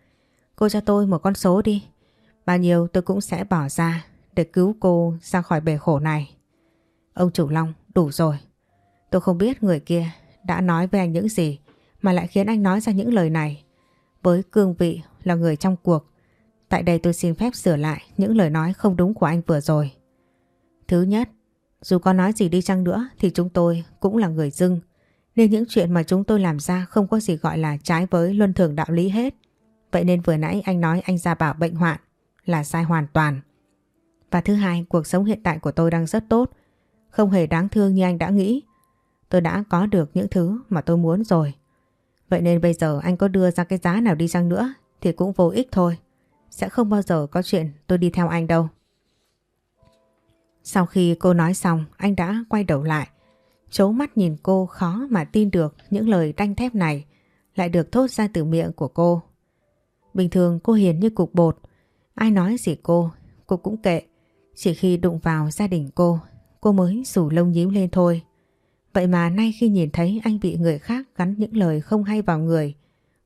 Cô cho tôi một con số đi. Bao nhiêu tôi cũng sẽ bỏ ra để cứu cô ra khỏi bể khổ này. Ông chủ Long, đủ rồi. Tôi không biết người kia đã nói với anh những gì mà lại khiến anh nói ra những lời này. Với cương vị là người trong cuộc, tại đây tôi xin phép sửa lại những lời nói không đúng của anh vừa rồi. Thứ nhất, dù có nói gì đi chăng nữa thì chúng tôi cũng là người dưng. Nên những chuyện mà chúng tôi làm ra không có gì gọi là trái với luân thường đạo lý hết. Vậy nên vừa nãy anh nói anh ra bảo bệnh hoạn là sai hoàn toàn. Và thứ hai, cuộc sống hiện tại của tôi đang rất tốt. Không hề đáng thương như anh đã nghĩ. Tôi đã có được những thứ mà tôi muốn rồi. Vậy nên bây giờ anh có đưa ra cái giá nào đi chăng nữa thì cũng vô ích thôi. Sẽ không bao giờ có chuyện tôi đi theo anh đâu. Sau khi cô nói xong anh đã quay đầu lại. Chấu mắt nhìn cô khó mà tin được những lời đanh thép này lại được thốt ra từ miệng của cô. Bình thường cô hiền như cục bột. Ai nói gì cô, cô cũng kệ. Chỉ khi đụng vào gia đình cô, cô mới rủ lông nhíu lên thôi. Vậy mà nay khi nhìn thấy anh bị người khác gắn những lời không hay vào người,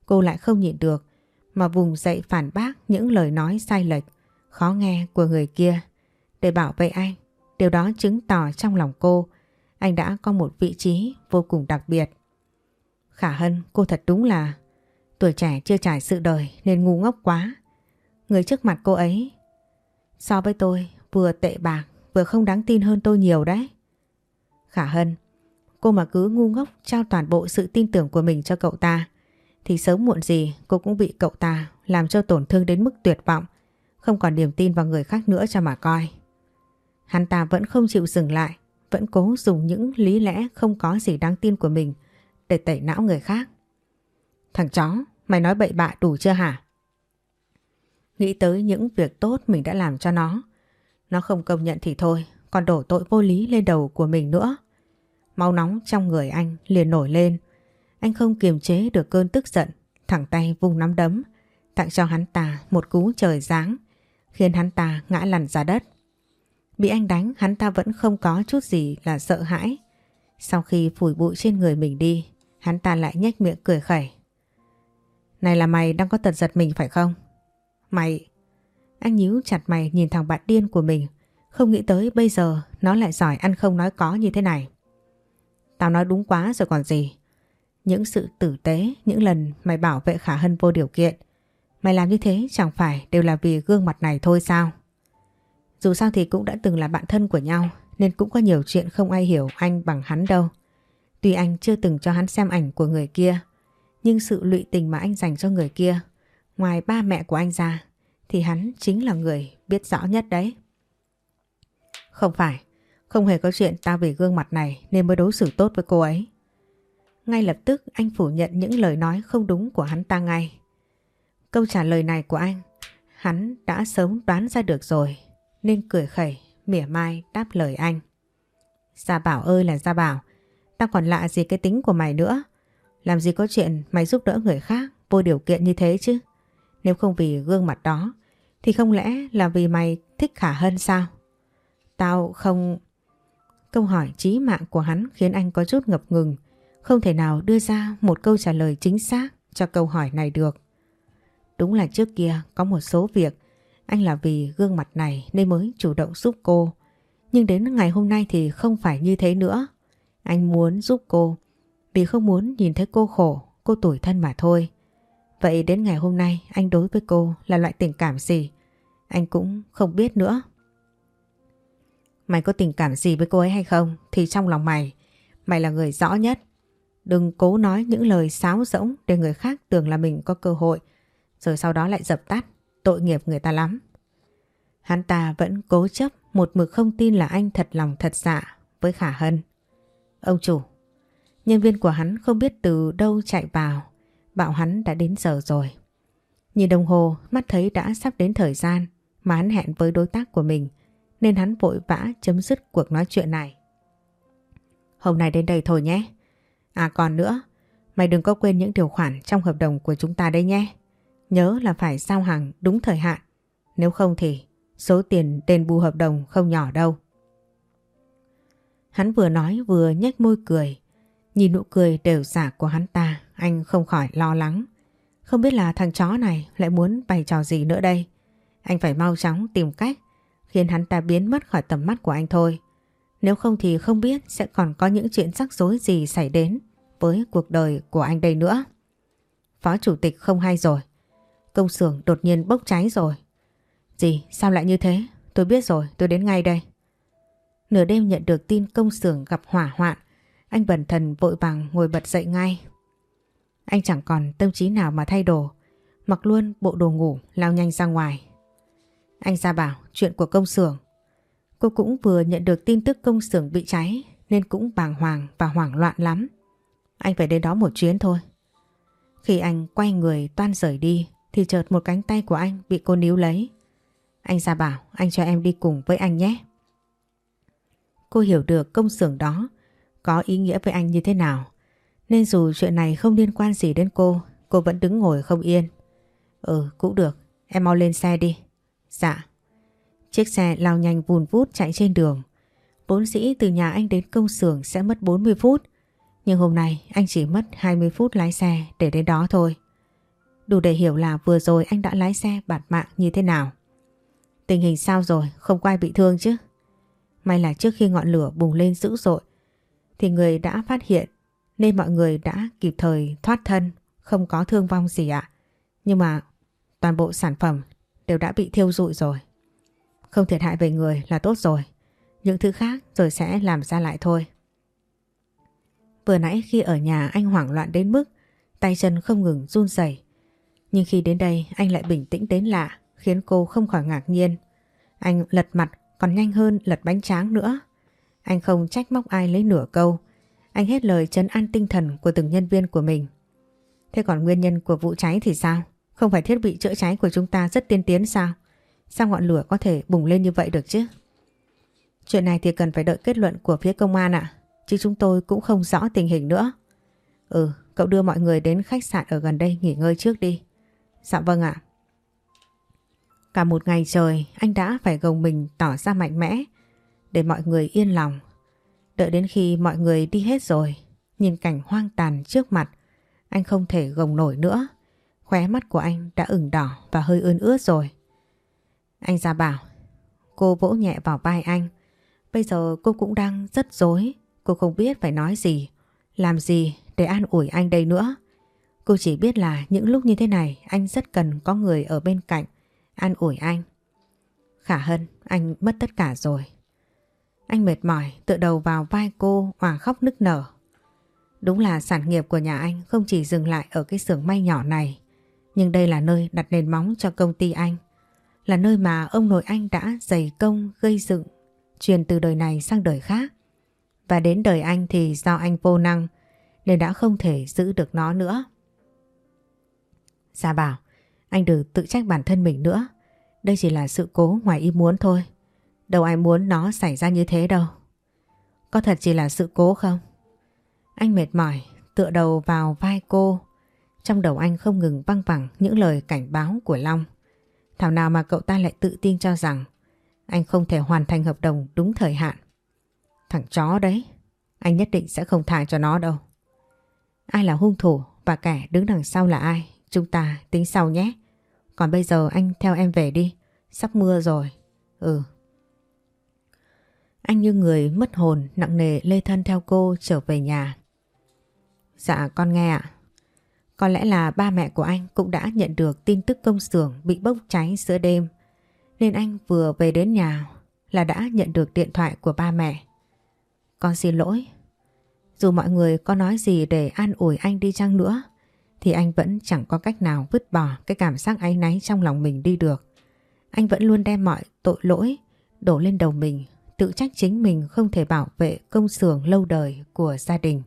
cô lại không nhịn được mà vùng dậy phản bác những lời nói sai lệch, khó nghe của người kia. Để bảo vệ anh, điều đó chứng tỏ trong lòng cô, anh đã có một vị trí vô cùng đặc biệt. Khả Hân, cô thật đúng là tuổi trẻ chưa trải sự đời nên ngu ngốc quá. Người trước mặt cô ấy, so với tôi vừa tệ bạc vừa không đáng tin hơn tôi nhiều đấy. Khả Hân, Cô mà cứ ngu ngốc trao toàn bộ sự tin tưởng của mình cho cậu ta thì sớm muộn gì cô cũng bị cậu ta làm cho tổn thương đến mức tuyệt vọng không còn niềm tin vào người khác nữa cho mà coi. Hắn ta vẫn không chịu dừng lại vẫn cố dùng những lý lẽ không có gì đáng tin của mình để tẩy não người khác. Thằng chó, mày nói bậy bạ đủ chưa hả? Nghĩ tới những việc tốt mình đã làm cho nó. Nó không công nhận thì thôi, còn đổ tội vô lý lên đầu của mình nữa. Máu nóng trong người anh liền nổi lên. Anh không kiềm chế được cơn tức giận, thẳng tay vung nắm đấm, tặng cho hắn ta một cú trời giáng, khiến hắn ta ngã lăn ra đất. Bị anh đánh hắn ta vẫn không có chút gì là sợ hãi. Sau khi phủi bụi trên người mình đi, hắn ta lại nhếch miệng cười khẩy. Này là mày đang có tật giật mình phải không? Mày... Anh nhíu chặt mày nhìn thằng bạn điên của mình, không nghĩ tới bây giờ nó lại giỏi ăn không nói có như thế này. Tao nói đúng quá rồi còn gì. Những sự tử tế, những lần mày bảo vệ Khả Hân vô điều kiện. Mày làm như thế chẳng phải đều là vì gương mặt này thôi sao? Dù sao thì cũng đã từng là bạn thân của nhau nên cũng có nhiều chuyện không ai hiểu anh bằng hắn đâu. Tuy anh chưa từng cho hắn xem ảnh của người kia nhưng sự lụy tình mà anh dành cho người kia ngoài ba mẹ của anh ra thì hắn chính là người biết rõ nhất đấy. Không phải, không hề có chuyện tao vì gương mặt này nên mới đối xử tốt với cô ấy. Ngay lập tức anh phủ nhận những lời nói không đúng của hắn ta ngay. Câu trả lời này của anh, hắn đã sớm đoán ra được rồi, nên cười khẩy, mỉa mai đáp lời anh. Gia Bảo ơi là Gia Bảo, tao còn lạ gì cái tính của mày nữa. Làm gì có chuyện mày giúp đỡ người khác vô điều kiện như thế chứ. Nếu không vì gương mặt đó, thì không lẽ là vì mày thích Khả Hân sao? Tao không... Câu hỏi chí mạng của hắn khiến anh có chút ngập ngừng, không thể nào đưa ra một câu trả lời chính xác cho câu hỏi này được. Đúng là trước kia có một số việc anh là vì gương mặt này nên mới chủ động giúp cô. Nhưng đến ngày hôm nay thì không phải như thế nữa. Anh muốn giúp cô vì không muốn nhìn thấy cô khổ, cô tủi thân mà thôi. Vậy đến ngày hôm nay anh đối với cô là loại tình cảm gì? Anh cũng không biết nữa. Mày có tình cảm gì với cô ấy hay không thì trong lòng mày, mày là người rõ nhất. Đừng cố nói những lời sáo rỗng để người khác tưởng là mình có cơ hội, rồi sau đó lại dập tắt, tội nghiệp người ta lắm. Hắn ta vẫn cố chấp một mực không tin là anh thật lòng thật dạ với Khả Hân. Ông chủ, nhân viên của hắn không biết từ đâu chạy vào, bảo hắn đã đến giờ rồi. Nhìn đồng hồ, mắt thấy đã sắp đến thời gian mà hắn hẹn với đối tác của mình, nên hắn vội vã chấm dứt cuộc nói chuyện này. Hôm nay đến đây thôi nhé. À còn nữa, mày đừng có quên những điều khoản trong hợp đồng của chúng ta đây nhé. Nhớ là phải giao hàng đúng thời hạn. Nếu không thì số tiền đền bù hợp đồng không nhỏ đâu. Hắn vừa nói vừa nhếch môi cười. Nhìn nụ cười đều giả của hắn ta, anh không khỏi lo lắng. Không biết là thằng chó này lại muốn bày trò gì nữa đây. Anh phải mau chóng tìm cách khiến hắn ta biến mất khỏi tầm mắt của anh thôi. Nếu không thì không biết sẽ còn có những chuyện rắc rối gì xảy đến với cuộc đời của anh đây nữa. Phó chủ tịch không hay rồi. Công xưởng đột nhiên bốc cháy rồi. Gì? Sao lại như thế? Tôi biết rồi, tôi đến ngay đây. Nửa đêm nhận được tin công xưởng gặp hỏa hoạn, anh bần thần vội vàng ngồi bật dậy ngay. Anh chẳng còn tâm trí nào mà thay đồ, mặc luôn bộ đồ ngủ lao nhanh ra ngoài. Anh ra bảo chuyện của công xưởng. Cô cũng vừa nhận được tin tức công xưởng bị cháy nên cũng bàng hoàng và hoảng loạn lắm. Anh phải đến đó một chuyến thôi. Khi anh quay người toan rời đi thì chợt một cánh tay của anh bị cô níu lấy. Anh ra bảo anh cho em đi cùng với anh nhé. Cô hiểu được công xưởng đó có ý nghĩa với anh như thế nào. Nên dù chuyện này không liên quan gì đến cô, cô vẫn đứng ngồi không yên. Ừ, cũng được, em mau lên xe đi. Dạ. Chiếc xe lao nhanh vùn vút chạy trên đường. Vốn dĩ từ nhà anh đến công xưởng sẽ mất 40 phút. Nhưng hôm nay anh chỉ mất 20 phút lái xe để đến đó thôi. Đủ để hiểu là vừa rồi anh đã lái xe bạt mạng như thế nào. Tình hình sao rồi, không có ai bị thương chứ? May là trước khi ngọn lửa bùng lên dữ dội thì người đã phát hiện nên mọi người đã kịp thời thoát thân, không có thương vong gì ạ. Nhưng mà toàn bộ sản phẩm đều đã bị thiêu rụi rồi. Không thiệt hại về người là tốt rồi. Những thứ khác rồi sẽ làm ra lại thôi. Vừa nãy khi ở nhà anh hoảng loạn đến mức tay chân không ngừng run rẩy. Nhưng khi đến đây anh lại bình tĩnh đến lạ khiến cô không khỏi ngạc nhiên. Anh lật mặt còn nhanh hơn lật bánh tráng nữa. Anh không trách móc ai lấy nửa câu. Anh hết lời chấn an tinh thần của từng nhân viên của mình. Thế còn nguyên nhân của vụ cháy thì sao? Không phải thiết bị chữa cháy của chúng ta rất tiên tiến sao? Sao ngọn lửa có thể bùng lên như vậy được chứ? Chuyện này thì cần phải đợi kết luận của phía công an ạ. Chứ chúng tôi cũng không rõ tình hình nữa. Ừ, cậu đưa mọi người đến khách sạn ở gần đây nghỉ ngơi trước đi. Dạ vâng ạ. Cả một ngày trời anh đã phải gồng mình tỏ ra mạnh mẽ để mọi người yên lòng. Đợi đến khi mọi người đi hết rồi, nhìn cảnh hoang tàn trước mặt, anh không thể gồng nổi nữa. Khóe mắt của anh đã ửng đỏ và hơi ươn ướt rồi. Anh ra bảo, cô vỗ nhẹ vào vai anh. Bây giờ cô cũng đang rất dối, cô không biết phải nói gì, làm gì để an ủi anh đây nữa. Cô chỉ biết là những lúc như thế này anh rất cần có người ở bên cạnh, an ủi anh. Khả Hân, anh mất tất cả rồi. Anh mệt mỏi tựa đầu vào vai cô hòa khóc nức nở. Đúng là sản nghiệp của nhà anh không chỉ dừng lại ở cái xưởng may nhỏ này. Nhưng đây là nơi đặt nền móng cho công ty anh. Là nơi mà ông nội anh đã dày công gây dựng, truyền từ đời này sang đời khác. Và đến đời anh thì do anh vô năng nên đã không thể giữ được nó nữa. Gia bảo, anh đừng tự trách bản thân mình nữa. Đây chỉ là sự cố ngoài ý muốn thôi. Đâu ai muốn nó xảy ra như thế đâu. Có thật chỉ là sự cố không? Anh mệt mỏi, tựa đầu vào vai cô. Trong đầu anh không ngừng văng vẳng những lời cảnh báo của Long. Thảo nào mà cậu ta lại tự tin cho rằng anh không thể hoàn thành hợp đồng đúng thời hạn. Thằng chó đấy, anh nhất định sẽ không thả cho nó đâu. Ai là hung thủ và kẻ đứng đằng sau là ai, chúng ta tính sau nhé. Còn bây giờ anh theo em về đi, sắp mưa rồi. Ừ. Anh như người mất hồn nặng nề lê thân theo cô trở về nhà. Dạ con nghe ạ. Có lẽ là ba mẹ của anh cũng đã nhận được tin tức công xưởng bị bốc cháy giữa đêm. Nên anh vừa về đến nhà là đã nhận được điện thoại của ba mẹ. Con xin lỗi. Dù mọi người có nói gì để an ủi anh đi chăng nữa thì anh vẫn chẳng có cách nào vứt bỏ cái cảm giác áy náy trong lòng mình đi được. Anh vẫn luôn đem mọi tội lỗi đổ lên đầu mình, tự trách chính mình không thể bảo vệ công xưởng lâu đời của gia đình.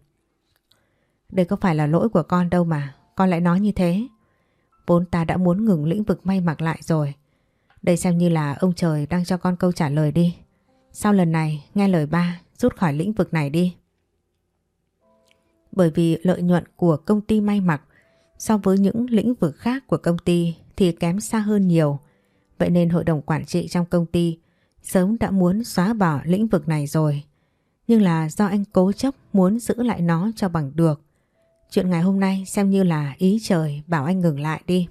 Đây có phải là lỗi của con đâu mà, con lại nói như thế. Vốn ta đã muốn ngừng lĩnh vực may mặc lại rồi. Đây xem như là ông trời đang cho con câu trả lời đi. Sau lần này, nghe lời ba, rút khỏi lĩnh vực này đi. Bởi vì lợi nhuận của công ty may mặc so với những lĩnh vực khác của công ty thì kém xa hơn nhiều. Vậy nên hội đồng quản trị trong công ty sớm đã muốn xóa bỏ lĩnh vực này rồi. Nhưng là do anh cố chấp muốn giữ lại nó cho bằng được. Chuyện ngày hôm nay xem như là ý trời bảo anh ngừng lại đi.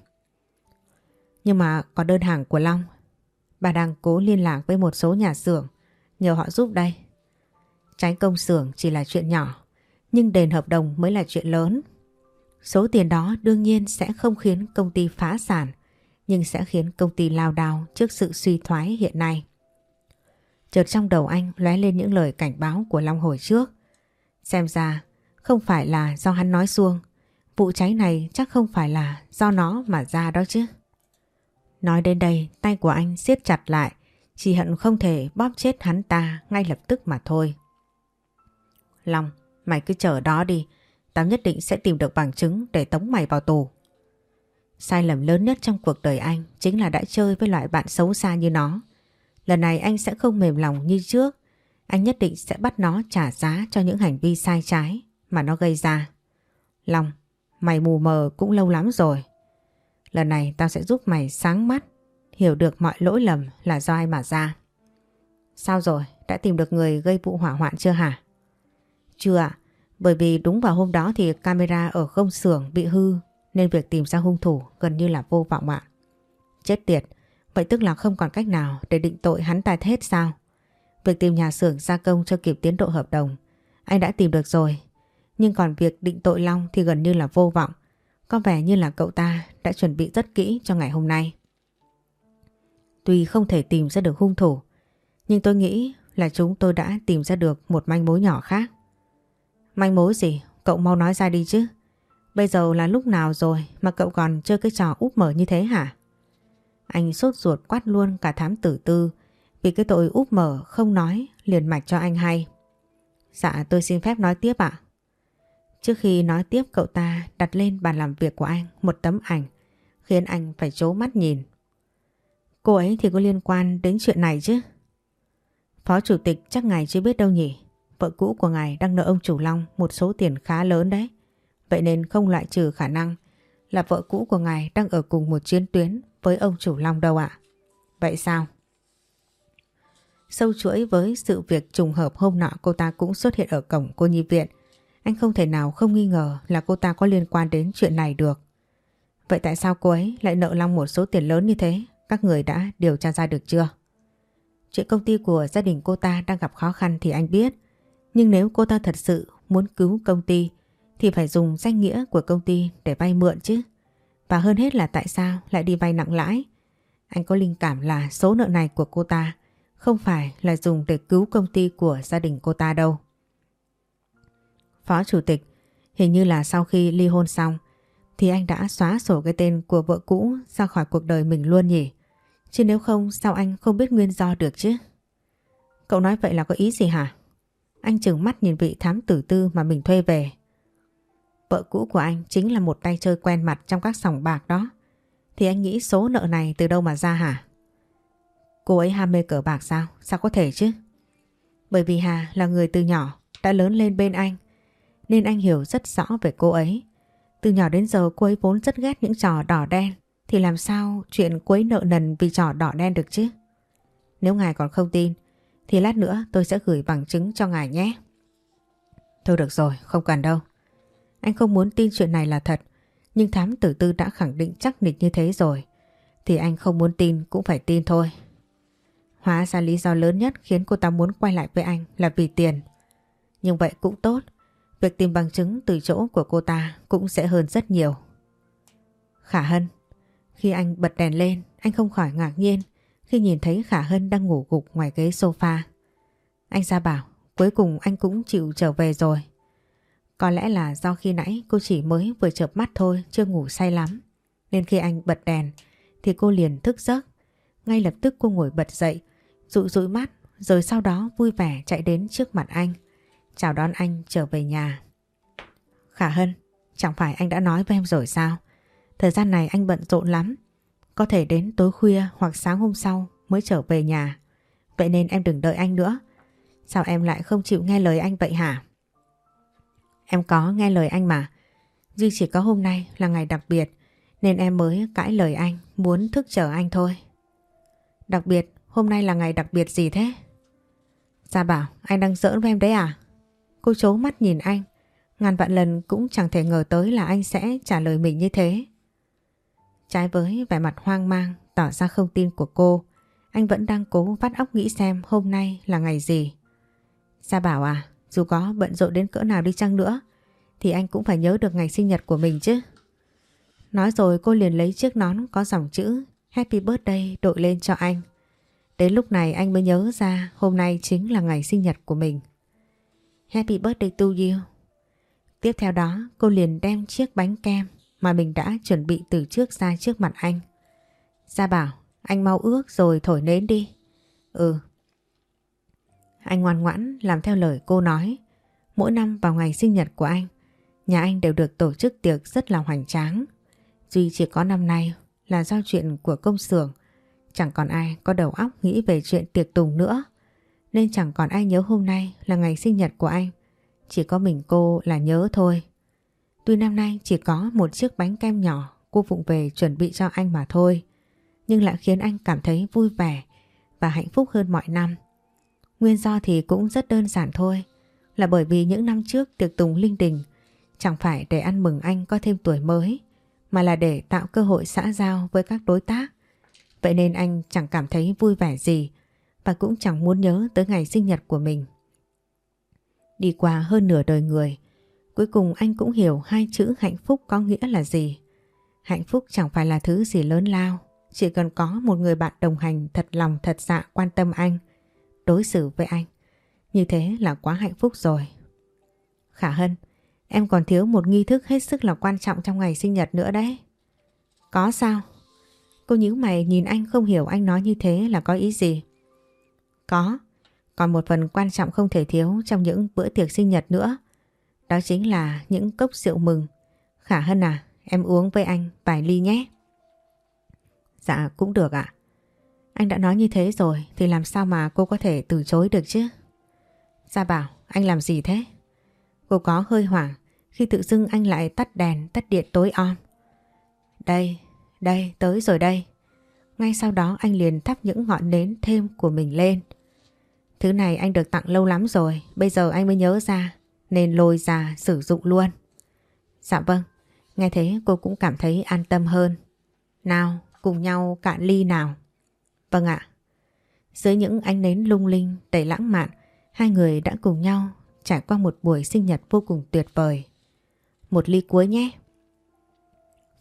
Nhưng mà có đơn hàng của Long. Bà đang cố liên lạc với một số nhà xưởng, nhờ họ giúp đây. Trái công xưởng chỉ là chuyện nhỏ, nhưng đền hợp đồng mới là chuyện lớn. Số tiền đó đương nhiên sẽ không khiến công ty phá sản nhưng sẽ khiến công ty lao đao trước sự suy thoái hiện nay. Chợt trong đầu anh lóe lên những lời cảnh báo của Long hồi trước. Xem ra không phải là do hắn nói xuông. Vụ cháy này chắc không phải là do nó mà ra đó chứ. Nói đến đây tay của anh siết chặt lại chỉ hận không thể bóp chết hắn ta ngay lập tức mà thôi. Long, mày cứ chờ đó đi. Tao nhất định sẽ tìm được bằng chứng để tống mày vào tù. Sai lầm lớn nhất trong cuộc đời anh chính là đã chơi với loại bạn xấu xa như nó. Lần này anh sẽ không mềm lòng như trước. Anh nhất định sẽ bắt nó trả giá cho những hành vi sai trái mà nó gây ra. Long, mày mù mờ cũng lâu lắm rồi. Lần này tao sẽ giúp mày sáng mắt, hiểu được mọi lỗi lầm là do ai mà ra. Sao rồi, đã tìm được người gây vụ hỏa hoạn chưa hả? Chưa ạ, bởi vì đúng vào hôm đó thì camera ở không xưởng bị hư nên việc tìm ra hung thủ gần như là vô vọng ạ. Chết tiệt, vậy tức là không còn cách nào để định tội hắn ta hết sao? Việc tìm nhà xưởng gia công cho kịp tiến độ hợp đồng, anh đã tìm được rồi. Nhưng còn việc định tội Long thì gần như là vô vọng. Có vẻ như là cậu ta đã chuẩn bị rất kỹ cho ngày hôm nay. Tuy không thể tìm ra được hung thủ, nhưng tôi nghĩ là chúng tôi đã tìm ra được một manh mối nhỏ khác. Manh mối gì? Cậu mau nói ra đi chứ. Bây giờ là lúc nào rồi mà cậu còn chơi cái trò úp mở như thế hả? Anh sốt ruột quát luôn cả thám tử tư vì cái tội úp mở không nói, liền mạch cho anh hay. Dạ tôi xin phép nói tiếp ạ. Trước khi nói tiếp, cậu ta đặt lên bàn làm việc của anh một tấm ảnh, khiến anh phải chố mắt nhìn. Cô ấy thì có liên quan đến chuyện này chứ? Phó chủ tịch chắc ngài chưa biết đâu nhỉ? Vợ cũ của ngài đang nợ ông chủ Long một số tiền khá lớn đấy. Vậy nên không loại trừ khả năng là vợ cũ của ngài đang ở cùng một chiến tuyến với ông chủ Long đâu ạ. Vậy sao? Sâu chuỗi với sự việc trùng hợp hôm nọ cô ta cũng xuất hiện ở cổng cô nhi viện. Anh không thể nào không nghi ngờ là cô ta có liên quan đến chuyện này được. Vậy tại sao cô ấy lại nợ Long một số tiền lớn như thế? Các người đã điều tra ra được chưa? Chuyện công ty của gia đình cô ta đang gặp khó khăn thì anh biết. Nhưng nếu cô ta thật sự muốn cứu công ty thì phải dùng danh nghĩa của công ty để vay mượn chứ. Và hơn hết là tại sao lại đi vay nặng lãi? Anh có linh cảm là số nợ này của cô ta không phải là dùng để cứu công ty của gia đình cô ta đâu. Phó chủ tịch, hình như là sau khi ly hôn xong thì anh đã xóa sổ cái tên của vợ cũ ra khỏi cuộc đời mình luôn nhỉ? Chứ nếu không sao anh không biết nguyên do được chứ? Cậu nói vậy là có ý gì hả? Anh chừng mắt nhìn vị thám tử tư mà mình thuê về. Vợ cũ của anh chính là một tay chơi quen mặt trong các sòng bạc đó. Thì anh nghĩ số nợ này từ đâu mà ra hả? Cô ấy ham mê cờ bạc sao? Sao có thể chứ? Bởi vì Hà là người từ nhỏ, đã lớn lên bên anh, nên anh hiểu rất rõ về cô ấy. Từ nhỏ đến giờ cô ấy vốn rất ghét những trò đỏ đen thì làm sao chuyện cô ấy nợ nần vì trò đỏ đen được chứ? Nếu ngài còn không tin thì lát nữa tôi sẽ gửi bằng chứng cho ngài nhé. Thôi được rồi, không cần đâu. Anh không muốn tin chuyện này là thật, nhưng thám tử tư đã khẳng định chắc nịch như thế rồi. Thì anh không muốn tin cũng phải tin thôi. Hóa ra lý do lớn nhất khiến cô ta muốn quay lại với anh là vì tiền. Nhưng vậy cũng tốt. Việc tìm bằng chứng từ chỗ của cô ta cũng sẽ hơn rất nhiều. Khả Hân. Khi anh bật đèn lên, anh không khỏi ngạc nhiên khi nhìn thấy Khả Hân đang ngủ gục ngoài ghế sofa. Anh ra bảo, cuối cùng anh cũng chịu trở về rồi. Có lẽ là do khi nãy cô chỉ mới vừa chợp mắt thôi, chưa ngủ say lắm. Nên khi anh bật đèn thì cô liền thức giấc. Ngay lập tức cô ngồi bật dậy, dụi dụi mắt rồi sau đó vui vẻ chạy đến trước mặt anh. Chào đón anh trở về nhà. Khả Hân, chẳng phải anh đã nói với em rồi sao? Thời gian này anh bận rộn lắm. Có thể đến tối khuya hoặc sáng hôm sau mới trở về nhà. Vậy nên em đừng đợi anh nữa. Sao em lại không chịu nghe lời anh vậy hả? Em có nghe lời anh mà. Duy chỉ có hôm nay là ngày đặc biệt nên em mới cãi lời anh muốn thức chờ anh thôi. Đặc biệt, hôm nay là ngày đặc biệt gì thế? Gia bảo, anh đang giỡn với em đấy à? Cô chố mắt nhìn anh. Ngàn vạn lần cũng chẳng thể ngờ tới là anh sẽ trả lời mình như thế. Trái với vẻ mặt hoang mang, tỏ ra không tin của cô, anh vẫn đang cố vắt óc nghĩ xem hôm nay là ngày gì. Gia bảo à, dù có bận rộn đến cỡ nào đi chăng nữa, thì anh cũng phải nhớ được ngày sinh nhật của mình chứ. Nói rồi cô liền lấy chiếc nón có dòng chữ Happy Birthday đội lên cho anh. Đến lúc này anh mới nhớ ra hôm nay chính là ngày sinh nhật của mình. Happy Birthday to you. Tiếp theo đó cô liền đem chiếc bánh kem mà mình đã chuẩn bị từ trước ra trước mặt anh. Gia bảo, anh mau ước rồi thổi nến đi. Ừ. Anh ngoan ngoãn làm theo lời cô nói. Mỗi năm vào ngày sinh nhật của anh, nhà anh đều được tổ chức tiệc rất là hoành tráng. Duy chỉ có năm nay là do chuyện của công xưởng. Chẳng còn ai có đầu óc nghĩ về chuyện tiệc tùng nữa. Nên chẳng còn ai nhớ hôm nay là ngày sinh nhật của anh. Chỉ có mình cô là nhớ thôi. Tuy năm nay chỉ có một chiếc bánh kem nhỏ cô vụng về chuẩn bị cho anh mà thôi. Nhưng lại khiến anh cảm thấy vui vẻ và hạnh phúc hơn mọi năm. Nguyên do thì cũng rất đơn giản thôi. Là bởi vì những năm trước tiệc tùng linh đình chẳng phải để ăn mừng anh có thêm tuổi mới mà là để tạo cơ hội xã giao với các đối tác. Vậy nên anh chẳng cảm thấy vui vẻ gì và cũng chẳng muốn nhớ tới ngày sinh nhật của mình. Đi qua hơn nửa đời người, cuối cùng anh cũng hiểu hai chữ hạnh phúc có nghĩa là gì. Hạnh phúc chẳng phải là thứ gì lớn lao, chỉ cần có một người bạn đồng hành thật lòng thật dạ quan tâm anh, đối xử với anh. Như thế là quá hạnh phúc rồi. Khả Hân, Em còn thiếu một nghi thức hết sức là quan trọng trong ngày sinh nhật nữa đấy. Có sao? Cô nhíu mày nhìn anh không hiểu anh nói như thế là có ý gì. Có, còn một phần quan trọng không thể thiếu trong những bữa tiệc sinh nhật nữa. Đó chính là những cốc rượu mừng. Khả Hân à, em uống với anh vài ly nhé. Dạ cũng được ạ. Anh đã nói như thế rồi thì làm sao mà cô có thể từ chối được chứ? Gia bảo, anh làm gì thế? Cô có hơi hoảng khi tự dưng anh lại tắt đèn, tắt điện tối om. Đây, đây, tới rồi đây. Ngay sau đó anh liền thắp những ngọn nến thêm của mình lên. Thứ này anh được tặng lâu lắm rồi, bây giờ anh mới nhớ ra, nên lôi ra sử dụng luôn. Dạ vâng, nghe thế cô cũng cảm thấy an tâm hơn. Nào, cùng nhau cạn ly nào. Vâng ạ. Dưới những ánh nến lung linh đầy lãng mạn, hai người đã cùng nhau trải qua một buổi sinh nhật vô cùng tuyệt vời. Một ly cuối nhé.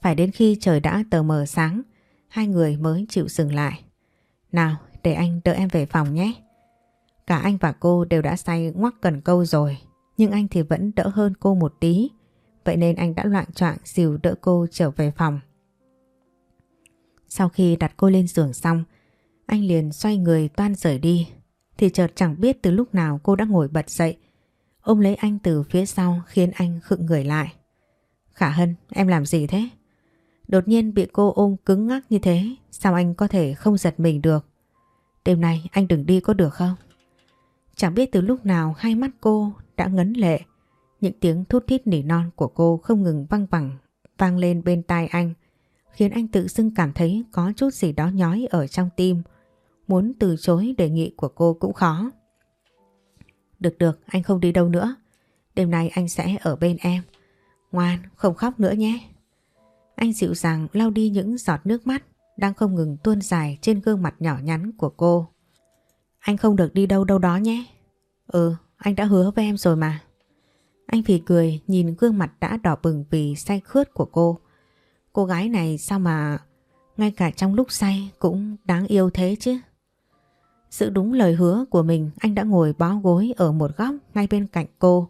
Phải đến khi trời đã tờ mờ sáng, hai người mới chịu dừng lại. Nào, để anh đợi em về phòng nhé. Cả anh và cô đều đã say ngoắc cần câu rồi, nhưng anh thì vẫn đỡ hơn cô một tí. Vậy nên anh đã loạn choạng dìu đỡ cô trở về phòng. Sau khi đặt cô lên giường xong, anh liền xoay người toan rời đi. Thì chợt chẳng biết từ lúc nào cô đã ngồi bật dậy ôm lấy anh từ phía sau khiến anh khựng người lại. Khả Hân, em làm gì thế? Đột nhiên bị cô ôm cứng ngắc như thế, sao anh có thể không giật mình được? Đêm nay anh đừng đi có được không? Chẳng biết từ lúc nào hai mắt cô đã ngấn lệ. Những tiếng thút thít nỉ non của cô không ngừng văng vẳng vang lên bên tai anh, khiến anh tự dưng cảm thấy có chút gì đó nhói ở trong tim. Muốn từ chối đề nghị của cô cũng khó. Được được, anh không đi đâu nữa. Đêm nay anh sẽ ở bên em. Ngoan, không khóc nữa nhé. Anh dịu dàng lau đi những giọt nước mắt đang không ngừng tuôn dài trên gương mặt nhỏ nhắn của cô. Anh không được đi đâu đâu đó nhé. Ừ, anh đã hứa với em rồi mà. Anh phì cười, nhìn gương mặt đã đỏ bừng vì say khướt của cô. Cô gái này sao mà ngay cả trong lúc say cũng đáng yêu thế chứ. Sự đúng lời hứa của mình, anh đã ngồi bó gối ở một góc ngay bên cạnh cô.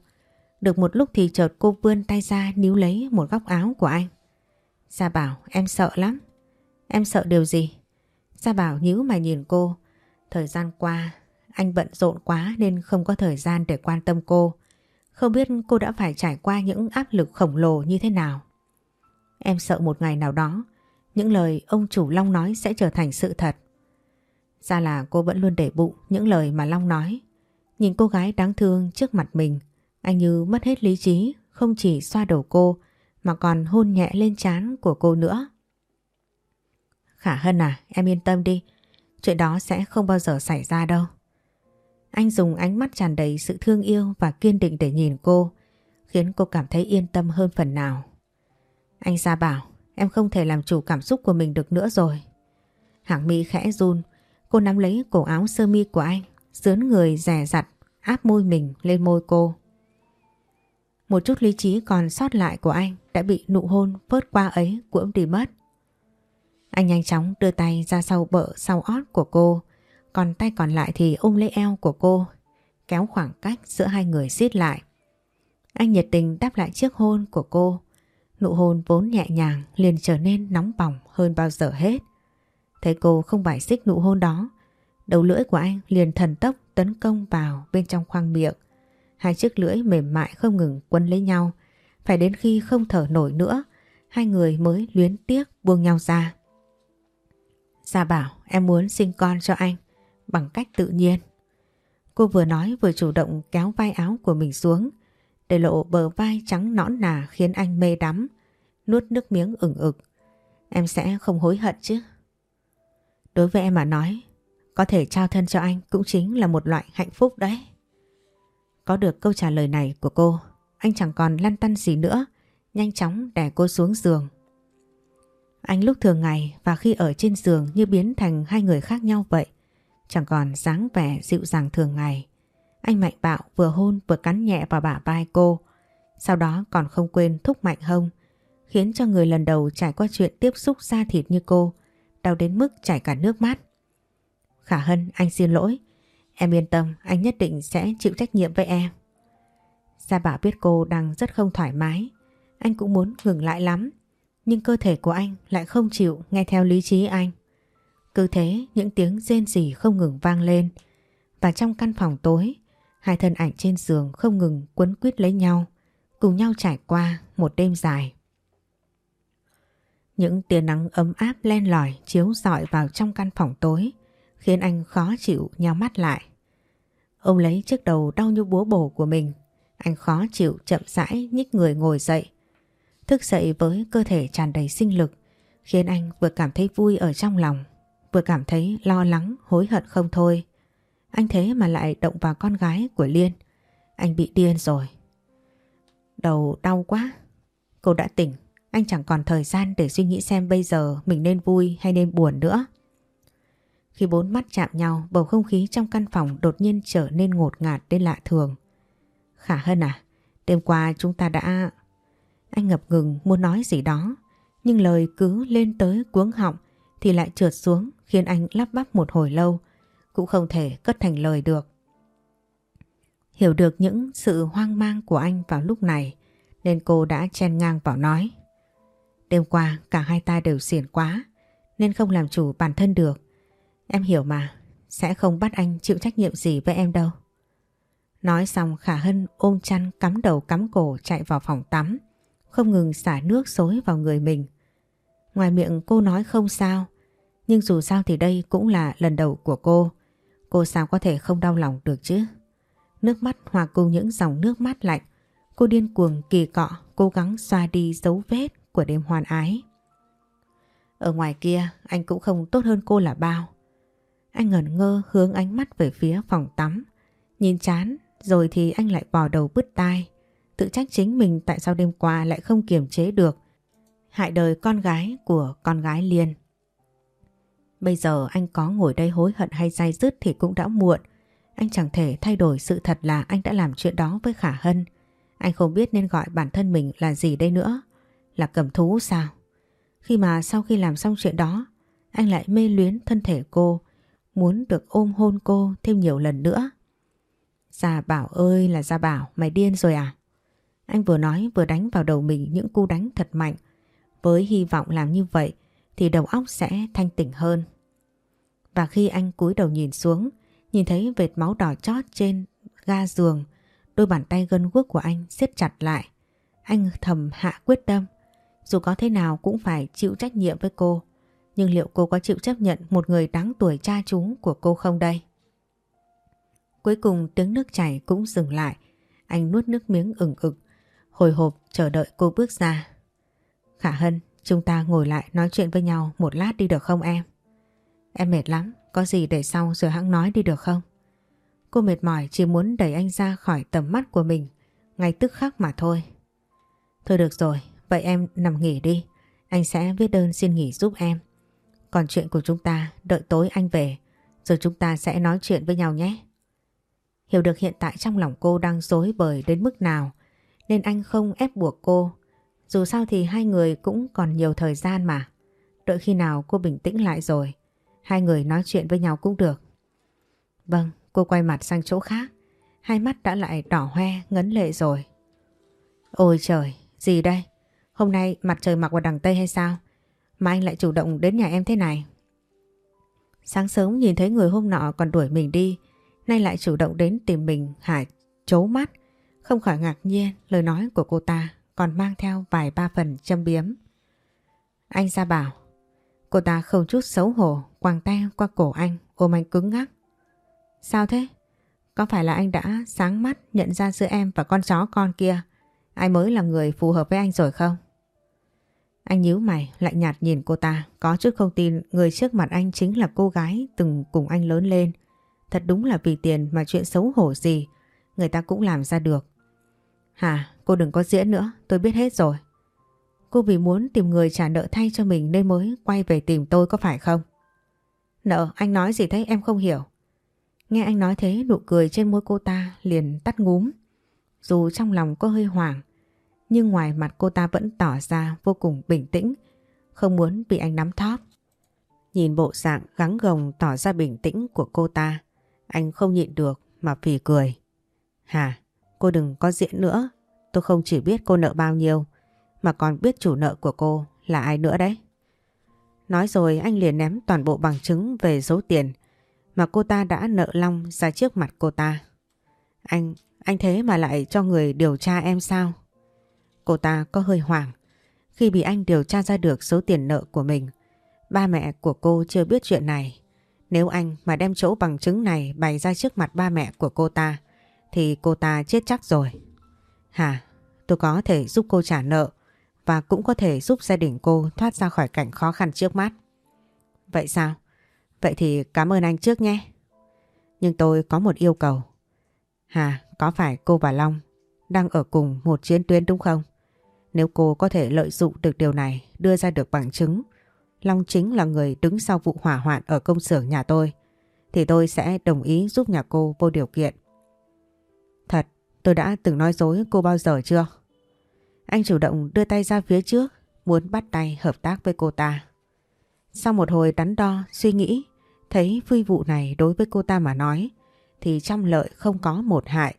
Được một lúc thì chợt cô vươn tay ra níu lấy một góc áo của anh. Gia Bảo, em sợ lắm. Em sợ điều gì? Gia Bảo nhíu mày nhìn cô. Thời gian qua anh bận rộn quá nên không có thời gian để quan tâm cô. Không biết cô đã phải trải qua những áp lực khổng lồ như thế nào. Em sợ một ngày nào đó những lời ông chủ Long nói sẽ trở thành sự thật. Ra là cô vẫn luôn để bụng những lời mà Long nói. Nhìn cô gái đáng thương trước mặt mình, anh như mất hết lý trí, không chỉ xoa đầu cô mà còn hôn nhẹ lên trán của cô nữa. Khả Hân à, em yên tâm đi, chuyện đó sẽ không bao giờ xảy ra đâu. Anh dùng ánh mắt tràn đầy sự thương yêu và kiên định để nhìn cô, khiến cô cảm thấy yên tâm hơn phần nào. Anh ra bảo, em không thể làm chủ cảm xúc của mình được nữa rồi. Hạng mi khẽ run, cô nắm lấy cổ áo sơ mi của anh, dướn người rè rặt, áp môi mình lên môi cô. Một chút lý trí còn sót lại của anh đã bị nụ hôn phớt qua ấy cuỗm đi mất. Anh nhanh chóng đưa tay ra sau bợ sau ót của cô, còn tay còn lại thì ôm lấy eo của cô, kéo khoảng cách giữa hai người xít lại. Anh nhiệt tình đáp lại chiếc hôn của cô, nụ hôn vốn nhẹ nhàng liền trở nên nóng bỏng hơn bao giờ hết. Thấy cô không bài xích nụ hôn đó, đầu lưỡi của anh liền thần tốc tấn công vào bên trong khoang miệng. Hai chiếc lưỡi mềm mại không ngừng quấn lấy nhau, phải đến khi không thở nổi nữa, hai người mới luyến tiếc buông nhau ra. Gia bảo em muốn sinh con cho anh bằng cách tự nhiên. Cô vừa nói vừa chủ động kéo vai áo của mình xuống để lộ bờ vai trắng nõn nà khiến anh mê đắm, nuốt nước miếng ửng ực. Em sẽ không hối hận chứ? Đối với em mà nói, có thể trao thân cho anh cũng chính là một loại hạnh phúc đấy. Có được câu trả lời này của cô, anh chẳng còn lăn tăn gì nữa, nhanh chóng đè cô xuống giường. Anh lúc thường ngày và khi ở trên giường như biến thành hai người khác nhau vậy, chẳng còn dáng vẻ dịu dàng thường ngày. Anh mạnh bạo vừa hôn vừa cắn nhẹ vào bả vai cô, sau đó còn không quên thúc mạnh hông, khiến cho người lần đầu trải qua chuyện tiếp xúc da thịt như cô, đau đến mức chảy cả nước mắt. Khả Hân, anh xin lỗi. Em yên tâm, anh nhất định sẽ chịu trách nhiệm với em. Gia Bảo biết cô đang rất không thoải mái. Anh cũng muốn ngừng lại lắm. Nhưng cơ thể của anh lại không chịu nghe theo lý trí anh. Cứ thế những tiếng rên rỉ không ngừng vang lên. Và trong căn phòng tối, hai thân ảnh trên giường không ngừng quấn quýt lấy nhau, cùng nhau trải qua một đêm dài. Những tia nắng ấm áp len lỏi chiếu rọi vào trong căn phòng tối, khiến anh khó chịu nhau mắt lại. Ông lấy chiếc đầu đau như búa bổ của mình, anh khó chịu chậm rãi nhích người ngồi dậy. Thức dậy với cơ thể tràn đầy sinh lực, khiến anh vừa cảm thấy vui ở trong lòng, vừa cảm thấy lo lắng, hối hận không thôi. Anh thế mà lại động vào con gái của Liên. Anh bị điên rồi. Đầu đau quá. Cô đã tỉnh. Anh chẳng còn thời gian để suy nghĩ xem bây giờ mình nên vui hay nên buồn nữa. Khi bốn mắt chạm nhau, bầu không khí trong căn phòng đột nhiên trở nên ngột ngạt đến lạ thường. Khả Hân à, đêm qua chúng ta đã... Anh ngập ngừng muốn nói gì đó, nhưng lời cứ lên tới cuống họng thì lại trượt xuống khiến anh lắp bắp một hồi lâu, cũng không thể cất thành lời được. Hiểu được những sự hoang mang của anh vào lúc này nên cô đã chen ngang vào nói. Đêm qua cả hai ta đều xiển quá nên không làm chủ bản thân được. Em hiểu mà, sẽ không bắt anh chịu trách nhiệm gì với em đâu. Nói xong Khả Hân ôm chăn cắm đầu cắm cổ chạy vào phòng tắm, không ngừng xả nước xối vào người mình. Ngoài miệng cô nói không sao, nhưng dù sao thì đây cũng là lần đầu của cô. Cô sao có thể không đau lòng được chứ? Nước mắt hòa cùng những dòng nước mắt lạnh, cô điên cuồng kỳ cọ, cố gắng xoa đi dấu vết của đêm hoàn ái. Ở ngoài kia anh cũng không tốt hơn cô là bao. Anh ngẩn ngơ hướng ánh mắt về phía phòng tắm. Nhìn chán rồi thì anh lại bỏ đầu bứt tai. Tự trách chính mình tại sao đêm qua lại không kiềm chế được. Hại đời con gái của con gái Liên. Bây giờ anh có ngồi đây hối hận hay dai dứt thì cũng đã muộn. Anh chẳng thể thay đổi sự thật là anh đã làm chuyện đó với Khả Hân. Anh không biết nên gọi bản thân mình là gì đây nữa. Là cầm thú sao? Khi mà sau khi làm xong chuyện đó, anh lại mê luyến thân thể cô, muốn được ôm hôn cô thêm nhiều lần nữa. Gia Bảo ơi là Gia Bảo, mày điên rồi à? Anh vừa nói vừa đánh vào đầu mình những cú đánh thật mạnh. Với hy vọng làm như vậy thì đầu óc sẽ thanh tỉnh hơn. Và khi anh cúi đầu nhìn xuống, nhìn thấy vệt máu đỏ chót trên ga giường, đôi bàn tay gân guốc của anh siết chặt lại. Anh thầm hạ quyết tâm, dù có thế nào cũng phải chịu trách nhiệm với cô. Nhưng liệu cô có chịu chấp nhận một người đáng tuổi cha chú của cô không đây? Cuối cùng tiếng nước chảy cũng dừng lại. Anh nuốt nước miếng ửng ực, hồi hộp chờ đợi cô bước ra. Khả Hân, chúng ta ngồi lại nói chuyện với nhau một lát đi được không em? Em mệt lắm, có gì để sau rồi hãng nói đi được không? Cô mệt mỏi chỉ muốn đẩy anh ra khỏi tầm mắt của mình, ngay tức khắc mà thôi. Thôi được rồi, vậy em nằm nghỉ đi, anh sẽ viết đơn xin nghỉ giúp em. Còn chuyện của chúng ta đợi tối anh về, rồi chúng ta sẽ nói chuyện với nhau nhé. Hiểu được hiện tại trong lòng cô đang dối bời đến mức nào, nên anh không ép buộc cô. Dù sao thì hai người cũng còn nhiều thời gian mà. Đợi khi nào cô bình tĩnh lại rồi, hai người nói chuyện với nhau cũng được. Vâng, cô quay mặt sang chỗ khác, hai mắt đã lại đỏ hoe ngấn lệ rồi. Ôi trời, gì đây? Hôm nay mặt trời mặc vào đằng Tây hay sao? Mà anh lại chủ động đến nhà em thế này. Sáng sớm nhìn thấy người hôm nọ còn đuổi mình đi, nay lại chủ động đến tìm mình Hải chố mắt. Không khỏi ngạc nhiên lời nói của cô ta còn mang theo vài ba phần châm biếm. Anh ra bảo, cô ta không chút xấu hổ quàng tay qua cổ anh ôm anh cứng ngắc. Sao thế? Có phải là anh đã sáng mắt nhận ra giữa em và con chó con kia ai mới là người phù hợp với anh rồi không? Anh nhíu mày lại nhạt nhìn cô ta có chút không tin người trước mặt anh chính là cô gái từng cùng anh lớn lên. Thật đúng là vì tiền mà chuyện xấu hổ gì người ta cũng làm ra được. Hả, cô đừng có diễn nữa, tôi biết hết rồi. Cô vì muốn tìm người trả nợ thay cho mình nên mới quay về tìm tôi có phải không? Nợ, anh nói gì thế em không hiểu. Nghe anh nói thế nụ cười trên môi cô ta liền tắt ngúm. Dù trong lòng có hơi hoảng, nhưng ngoài mặt cô ta vẫn tỏ ra vô cùng bình tĩnh, không muốn bị anh nắm thóp. Nhìn bộ dạng gắng gồng tỏ ra bình tĩnh của cô ta, anh không nhịn được mà phì cười. Hà, cô đừng có diễn nữa, tôi không chỉ biết cô nợ bao nhiêu, mà còn biết chủ nợ của cô là ai nữa đấy. Nói rồi anh liền ném toàn bộ bằng chứng về số tiền mà cô ta đã nợ Long ra trước mặt cô ta. Anh, anh thế mà lại cho người điều tra em sao? Cô ta có hơi hoảng khi bị anh điều tra ra được số tiền nợ của mình. Ba mẹ của cô chưa biết chuyện này. Nếu anh mà đem chỗ bằng chứng này bày ra trước mặt ba mẹ của cô ta thì cô ta chết chắc rồi. Hả? Tôi có thể giúp cô trả nợ và cũng có thể giúp gia đình cô thoát ra khỏi cảnh khó khăn trước mắt. Vậy sao? Vậy thì cảm ơn anh trước nhé. Nhưng tôi có một yêu cầu. Hà, có phải cô và Long đang ở cùng một chiến tuyến đúng không? Nếu cô có thể lợi dụng được điều này, đưa ra được bằng chứng, Long chính là người đứng sau vụ hỏa hoạn ở công xưởng nhà tôi, thì tôi sẽ đồng ý giúp nhà cô vô điều kiện. Thật, tôi đã từng nói dối cô bao giờ chưa? Anh chủ động đưa tay ra phía trước, muốn bắt tay hợp tác với cô ta. Sau một hồi đắn đo, suy nghĩ, thấy phi vụ này đối với cô ta mà nói, thì trăm lợi không có một hại,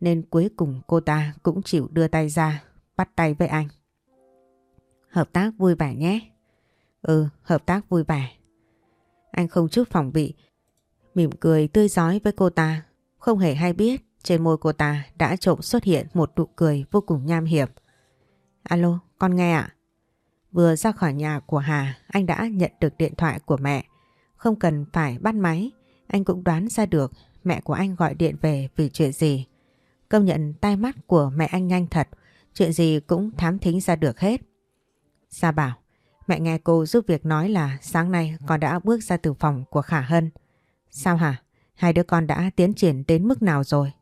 nên cuối cùng cô ta cũng chịu đưa tay ra bắt tay với anh. Hợp tác vui vẻ nhé. Ừ, hợp tác vui vẻ. Anh không chút phòng bị, mỉm cười tươi giói với cô ta, không hề hay biết trên môi cô ta đã trộm xuất hiện một nụ cười vô cùng nham hiểm. Alo, con nghe ạ? Vừa ra khỏi nhà của Hà, anh đã nhận được điện thoại của mẹ. Không cần phải bắt máy, anh cũng đoán ra được mẹ của anh gọi điện về vì chuyện gì. Công nhận tai mắt của mẹ anh nhanh thật, Chuyện gì cũng thám thính ra được hết. Gia bảo, mẹ nghe cô giúp việc nói là sáng nay con đã bước ra từ phòng của Khả Hân. Sao hả? Hai đứa con đã tiến triển đến mức nào rồi?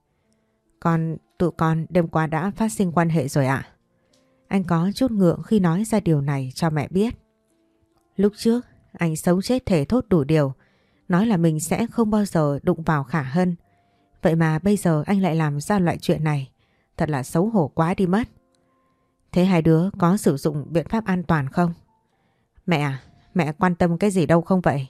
Con, tụi con đêm qua đã phát sinh quan hệ rồi ạ. Anh có chút ngượng khi nói ra điều này cho mẹ biết. Lúc trước, anh sống chết thể thốt đủ điều, nói là mình sẽ không bao giờ đụng vào Khả Hân. Vậy mà bây giờ anh lại làm ra loại chuyện này, thật là xấu hổ quá đi mất. Thế hai đứa có sử dụng biện pháp an toàn không? Mẹ à, mẹ quan tâm cái gì đâu không vậy?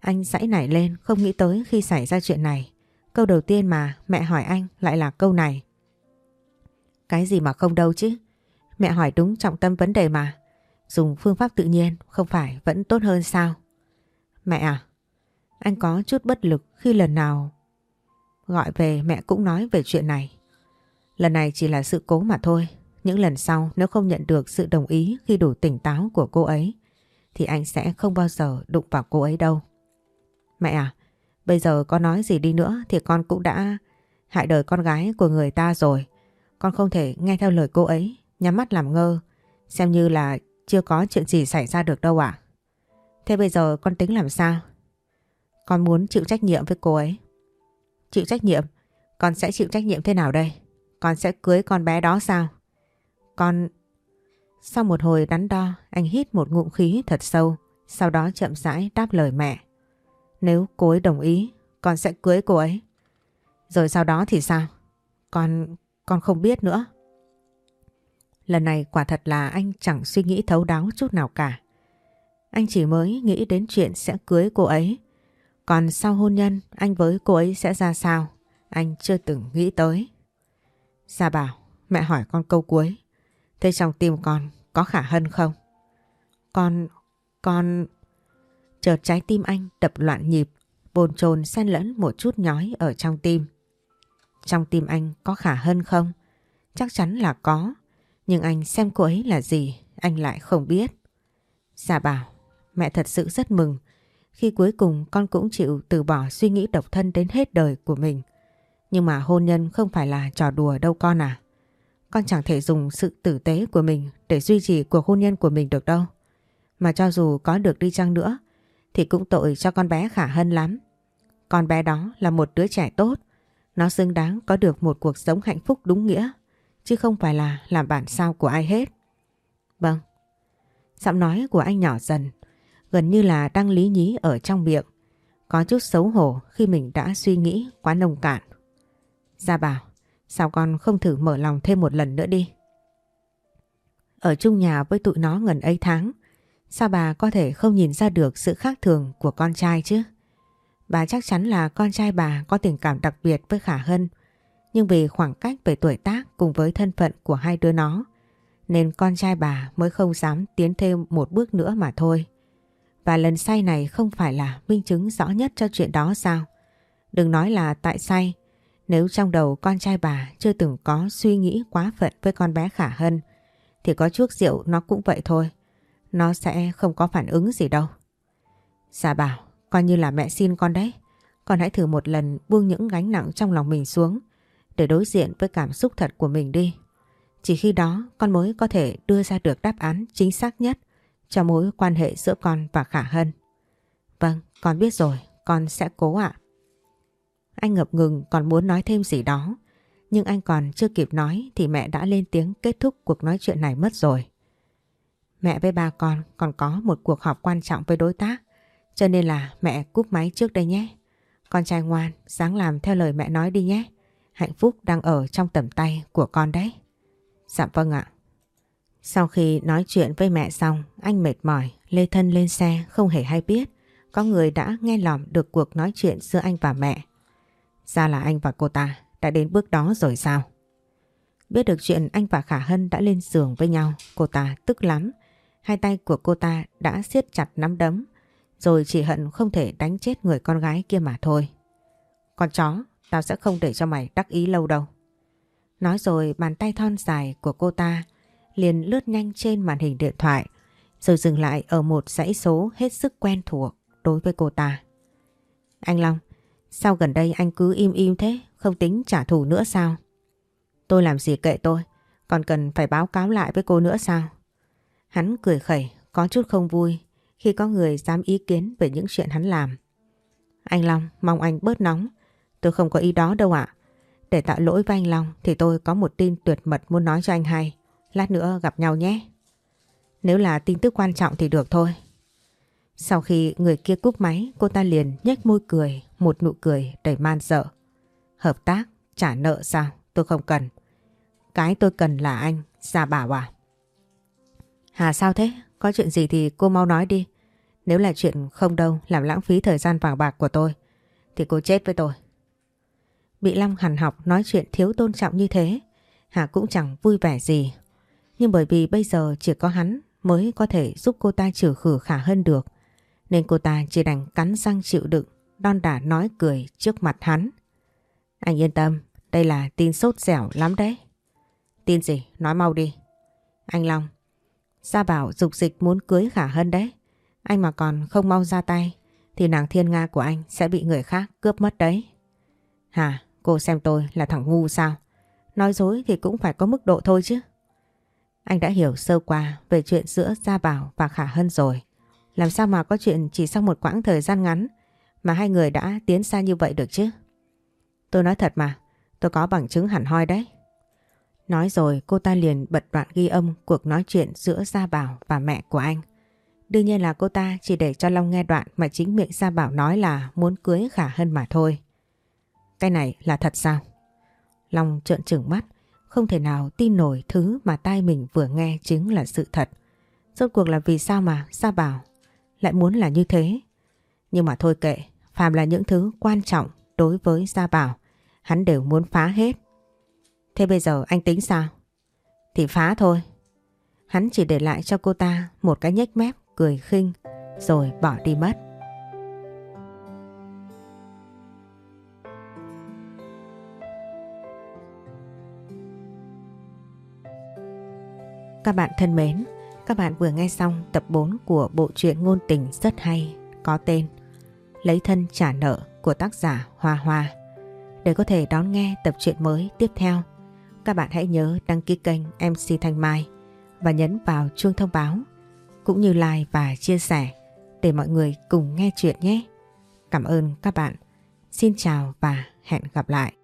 Anh sãy nảy lên không nghĩ tới khi xảy ra chuyện này. Câu đầu tiên mà mẹ hỏi anh lại là câu này. Cái gì mà không đâu chứ? Mẹ hỏi đúng trọng tâm vấn đề mà. Dùng phương pháp tự nhiên không phải vẫn tốt hơn sao? Mẹ à, anh có chút bất lực khi lần nào gọi về mẹ cũng nói về chuyện này. Lần này chỉ là sự cố mà thôi. Những lần sau nếu không nhận được sự đồng ý khi đủ tỉnh táo của cô ấy thì anh sẽ không bao giờ đụng vào cô ấy đâu. Mẹ à, bây giờ có nói gì đi nữa thì con cũng đã hại đời con gái của người ta rồi. Con không thể nghe theo lời cô ấy, nhắm mắt làm ngơ, xem như là chưa có chuyện gì xảy ra được đâu ạ. Thế bây giờ con tính làm sao? Con muốn chịu trách nhiệm với cô ấy. Chịu trách nhiệm? Con sẽ chịu trách nhiệm thế nào đây? Con sẽ cưới con bé đó sao? Con... Sau một hồi đắn đo, anh hít một ngụm khí thật sâu, sau đó chậm rãi đáp lời mẹ. Nếu cô ấy đồng ý, con sẽ cưới cô ấy. Rồi sau đó thì sao? Con... con không biết nữa. Lần này quả thật là anh chẳng suy nghĩ thấu đáo chút nào cả. Anh chỉ mới nghĩ đến chuyện sẽ cưới cô ấy. Còn sau hôn nhân anh với cô ấy sẽ ra sao? Anh chưa từng nghĩ tới. Gia bảo, mẹ hỏi con câu cuối. Thế trong tim con có khả hân không? Con... con... Chợt trái tim anh đập loạn nhịp, bồn chồn xen lẫn một chút nhói ở trong tim. Trong tim anh có khả hân không? Chắc chắn là có. Nhưng anh xem cô ấy là gì, anh lại không biết. Dạ bảo, mẹ thật sự rất mừng khi cuối cùng con cũng chịu từ bỏ suy nghĩ độc thân đến hết đời của mình. Nhưng mà hôn nhân không phải là trò đùa đâu con à. Con chẳng thể dùng sự tử tế của mình để duy trì cuộc hôn nhân của mình được đâu. Mà cho dù có được đi chăng nữa thì cũng tội cho con bé khả hân lắm. Con bé đó là một đứa trẻ tốt. Nó xứng đáng có được một cuộc sống hạnh phúc đúng nghĩa chứ không phải là làm bản sao của ai hết. Vâng. Giọng nói của anh nhỏ dần, gần như là đang lý nhí ở trong miệng. Có chút xấu hổ khi mình đã suy nghĩ quá nông cạn. Gia bảo, sao con không thử mở lòng thêm một lần nữa đi? Ở chung nhà với tụi nó gần ấy tháng, sao bà có thể không nhìn ra được sự khác thường của con trai chứ? Bà chắc chắn là con trai bà có tình cảm đặc biệt với Khả Hân, nhưng vì khoảng cách về tuổi tác cùng với thân phận của hai đứa nó nên con trai bà mới không dám tiến thêm một bước nữa mà thôi. Và lần say này không phải là minh chứng rõ nhất cho chuyện đó sao? Đừng nói là tại say, nếu trong đầu con trai bà chưa từng có suy nghĩ quá phận với con bé Khả Hân thì có chuốc rượu nó cũng vậy thôi. Nó sẽ không có phản ứng gì đâu. Dạ bảo, coi như là mẹ xin con đấy. Con hãy thử một lần buông những gánh nặng trong lòng mình xuống để đối diện với cảm xúc thật của mình đi. Chỉ khi đó con mới có thể đưa ra được đáp án chính xác nhất cho mối quan hệ giữa con và Khả Hân. Vâng, con biết rồi, con sẽ cố ạ. Anh ngập ngừng còn muốn nói thêm gì đó, nhưng anh còn chưa kịp nói thì mẹ đã lên tiếng kết thúc cuộc nói chuyện này mất rồi. Mẹ với ba con còn có một cuộc họp quan trọng với đối tác, cho nên là mẹ cúp máy trước đây nhé. Con trai ngoan, sáng làm theo lời mẹ nói đi nhé. Hạnh phúc đang ở trong tầm tay của con đấy. Dạ vâng ạ. Sau khi nói chuyện với mẹ xong, anh mệt mỏi, lê thân lên xe không hề hay biết. Có người đã nghe lỏm được cuộc nói chuyện giữa anh và mẹ. Ra là anh và cô ta đã đến bước đó rồi sao? Biết được chuyện anh và Khả Hân đã lên giường với nhau, cô ta tức lắm. Hai tay của cô ta đã siết chặt nắm đấm, rồi chỉ hận không thể đánh chết người con gái kia mà thôi. Con chó, Tao sẽ không để cho mày đắc ý lâu đâu. Nói rồi bàn tay thon dài của cô ta liền lướt nhanh trên màn hình điện thoại rồi dừng lại ở một dãy số hết sức quen thuộc đối với cô ta. Anh Long, sao gần đây anh cứ im im thế, không tính trả thù nữa sao? Tôi làm gì kệ tôi, còn cần phải báo cáo lại với cô nữa sao? Hắn cười khẩy, có chút không vui khi có người dám ý kiến về những chuyện hắn làm. Anh Long, mong anh bớt nóng, Tôi không có ý đó đâu ạ. Để tạo lỗi với anh Long thì tôi có một tin tuyệt mật muốn nói cho anh hay. Lát nữa gặp nhau nhé. Nếu là tin tức quan trọng thì được thôi. Sau khi người kia cúp máy, cô ta liền nhếch môi cười, một nụ cười đầy man dợ. Hợp tác, trả nợ sao? Tôi không cần. Cái tôi cần là anh, Gia Bảo à? Hà sao thế? Có chuyện gì thì cô mau nói đi. Nếu là chuyện không đâu, làm lãng phí thời gian vàng bạc của tôi, thì cô chết với tôi. Bị Long hằn học nói chuyện thiếu tôn trọng như thế, Hà cũng chẳng vui vẻ gì. Nhưng bởi vì bây giờ chỉ có hắn mới có thể giúp cô ta trừ khử khả hơn được. Nên cô ta chỉ đành cắn răng chịu đựng, đon đả nói cười trước mặt hắn. Anh yên tâm, đây là tin sốt dẻo lắm đấy. Tin gì? Nói mau đi. Anh Long, Gia Bảo dục dịch muốn cưới Khả Hân đấy. Anh mà còn không mau ra tay thì nàng thiên nga của anh sẽ bị người khác cướp mất đấy. hà Cô xem tôi là thằng ngu sao? Nói dối thì cũng phải có mức độ thôi chứ. Anh đã hiểu sơ qua về chuyện giữa Gia Bảo và Khả Hân rồi. Làm sao mà có chuyện chỉ sau một quãng thời gian ngắn mà hai người đã tiến xa như vậy được chứ? Tôi nói thật mà, tôi có bằng chứng hẳn hoi đấy. Nói rồi cô ta liền bật đoạn ghi âm cuộc nói chuyện giữa Gia Bảo và mẹ của anh. Đương nhiên là cô ta chỉ để cho Long nghe đoạn mà chính miệng Gia Bảo nói là muốn cưới Khả Hân mà thôi. Cái này là thật sao? Long trợn trừng mắt, không thể nào tin nổi thứ mà tai mình vừa nghe chính là sự thật. Rốt cuộc là vì sao mà Gia Bảo lại muốn là như thế? Nhưng mà thôi kệ, phàm là những thứ quan trọng đối với Gia Bảo, hắn đều muốn phá hết. Thế bây giờ anh tính sao? Thì phá thôi. Hắn chỉ để lại cho cô ta một cái nhếch mép cười khinh rồi bỏ đi mất. Các bạn thân mến, các bạn vừa nghe xong tập 4 của bộ truyện ngôn tình rất hay có tên Lấy thân trả nợ của tác giả Hoa Hoa. Để có thể đón nghe tập truyện mới tiếp theo, các bạn hãy nhớ đăng ký kênh MC Thanh Mai và nhấn vào chuông thông báo cũng như like và chia sẻ để mọi người cùng nghe chuyện nhé. Cảm ơn các bạn. Xin chào và hẹn gặp lại.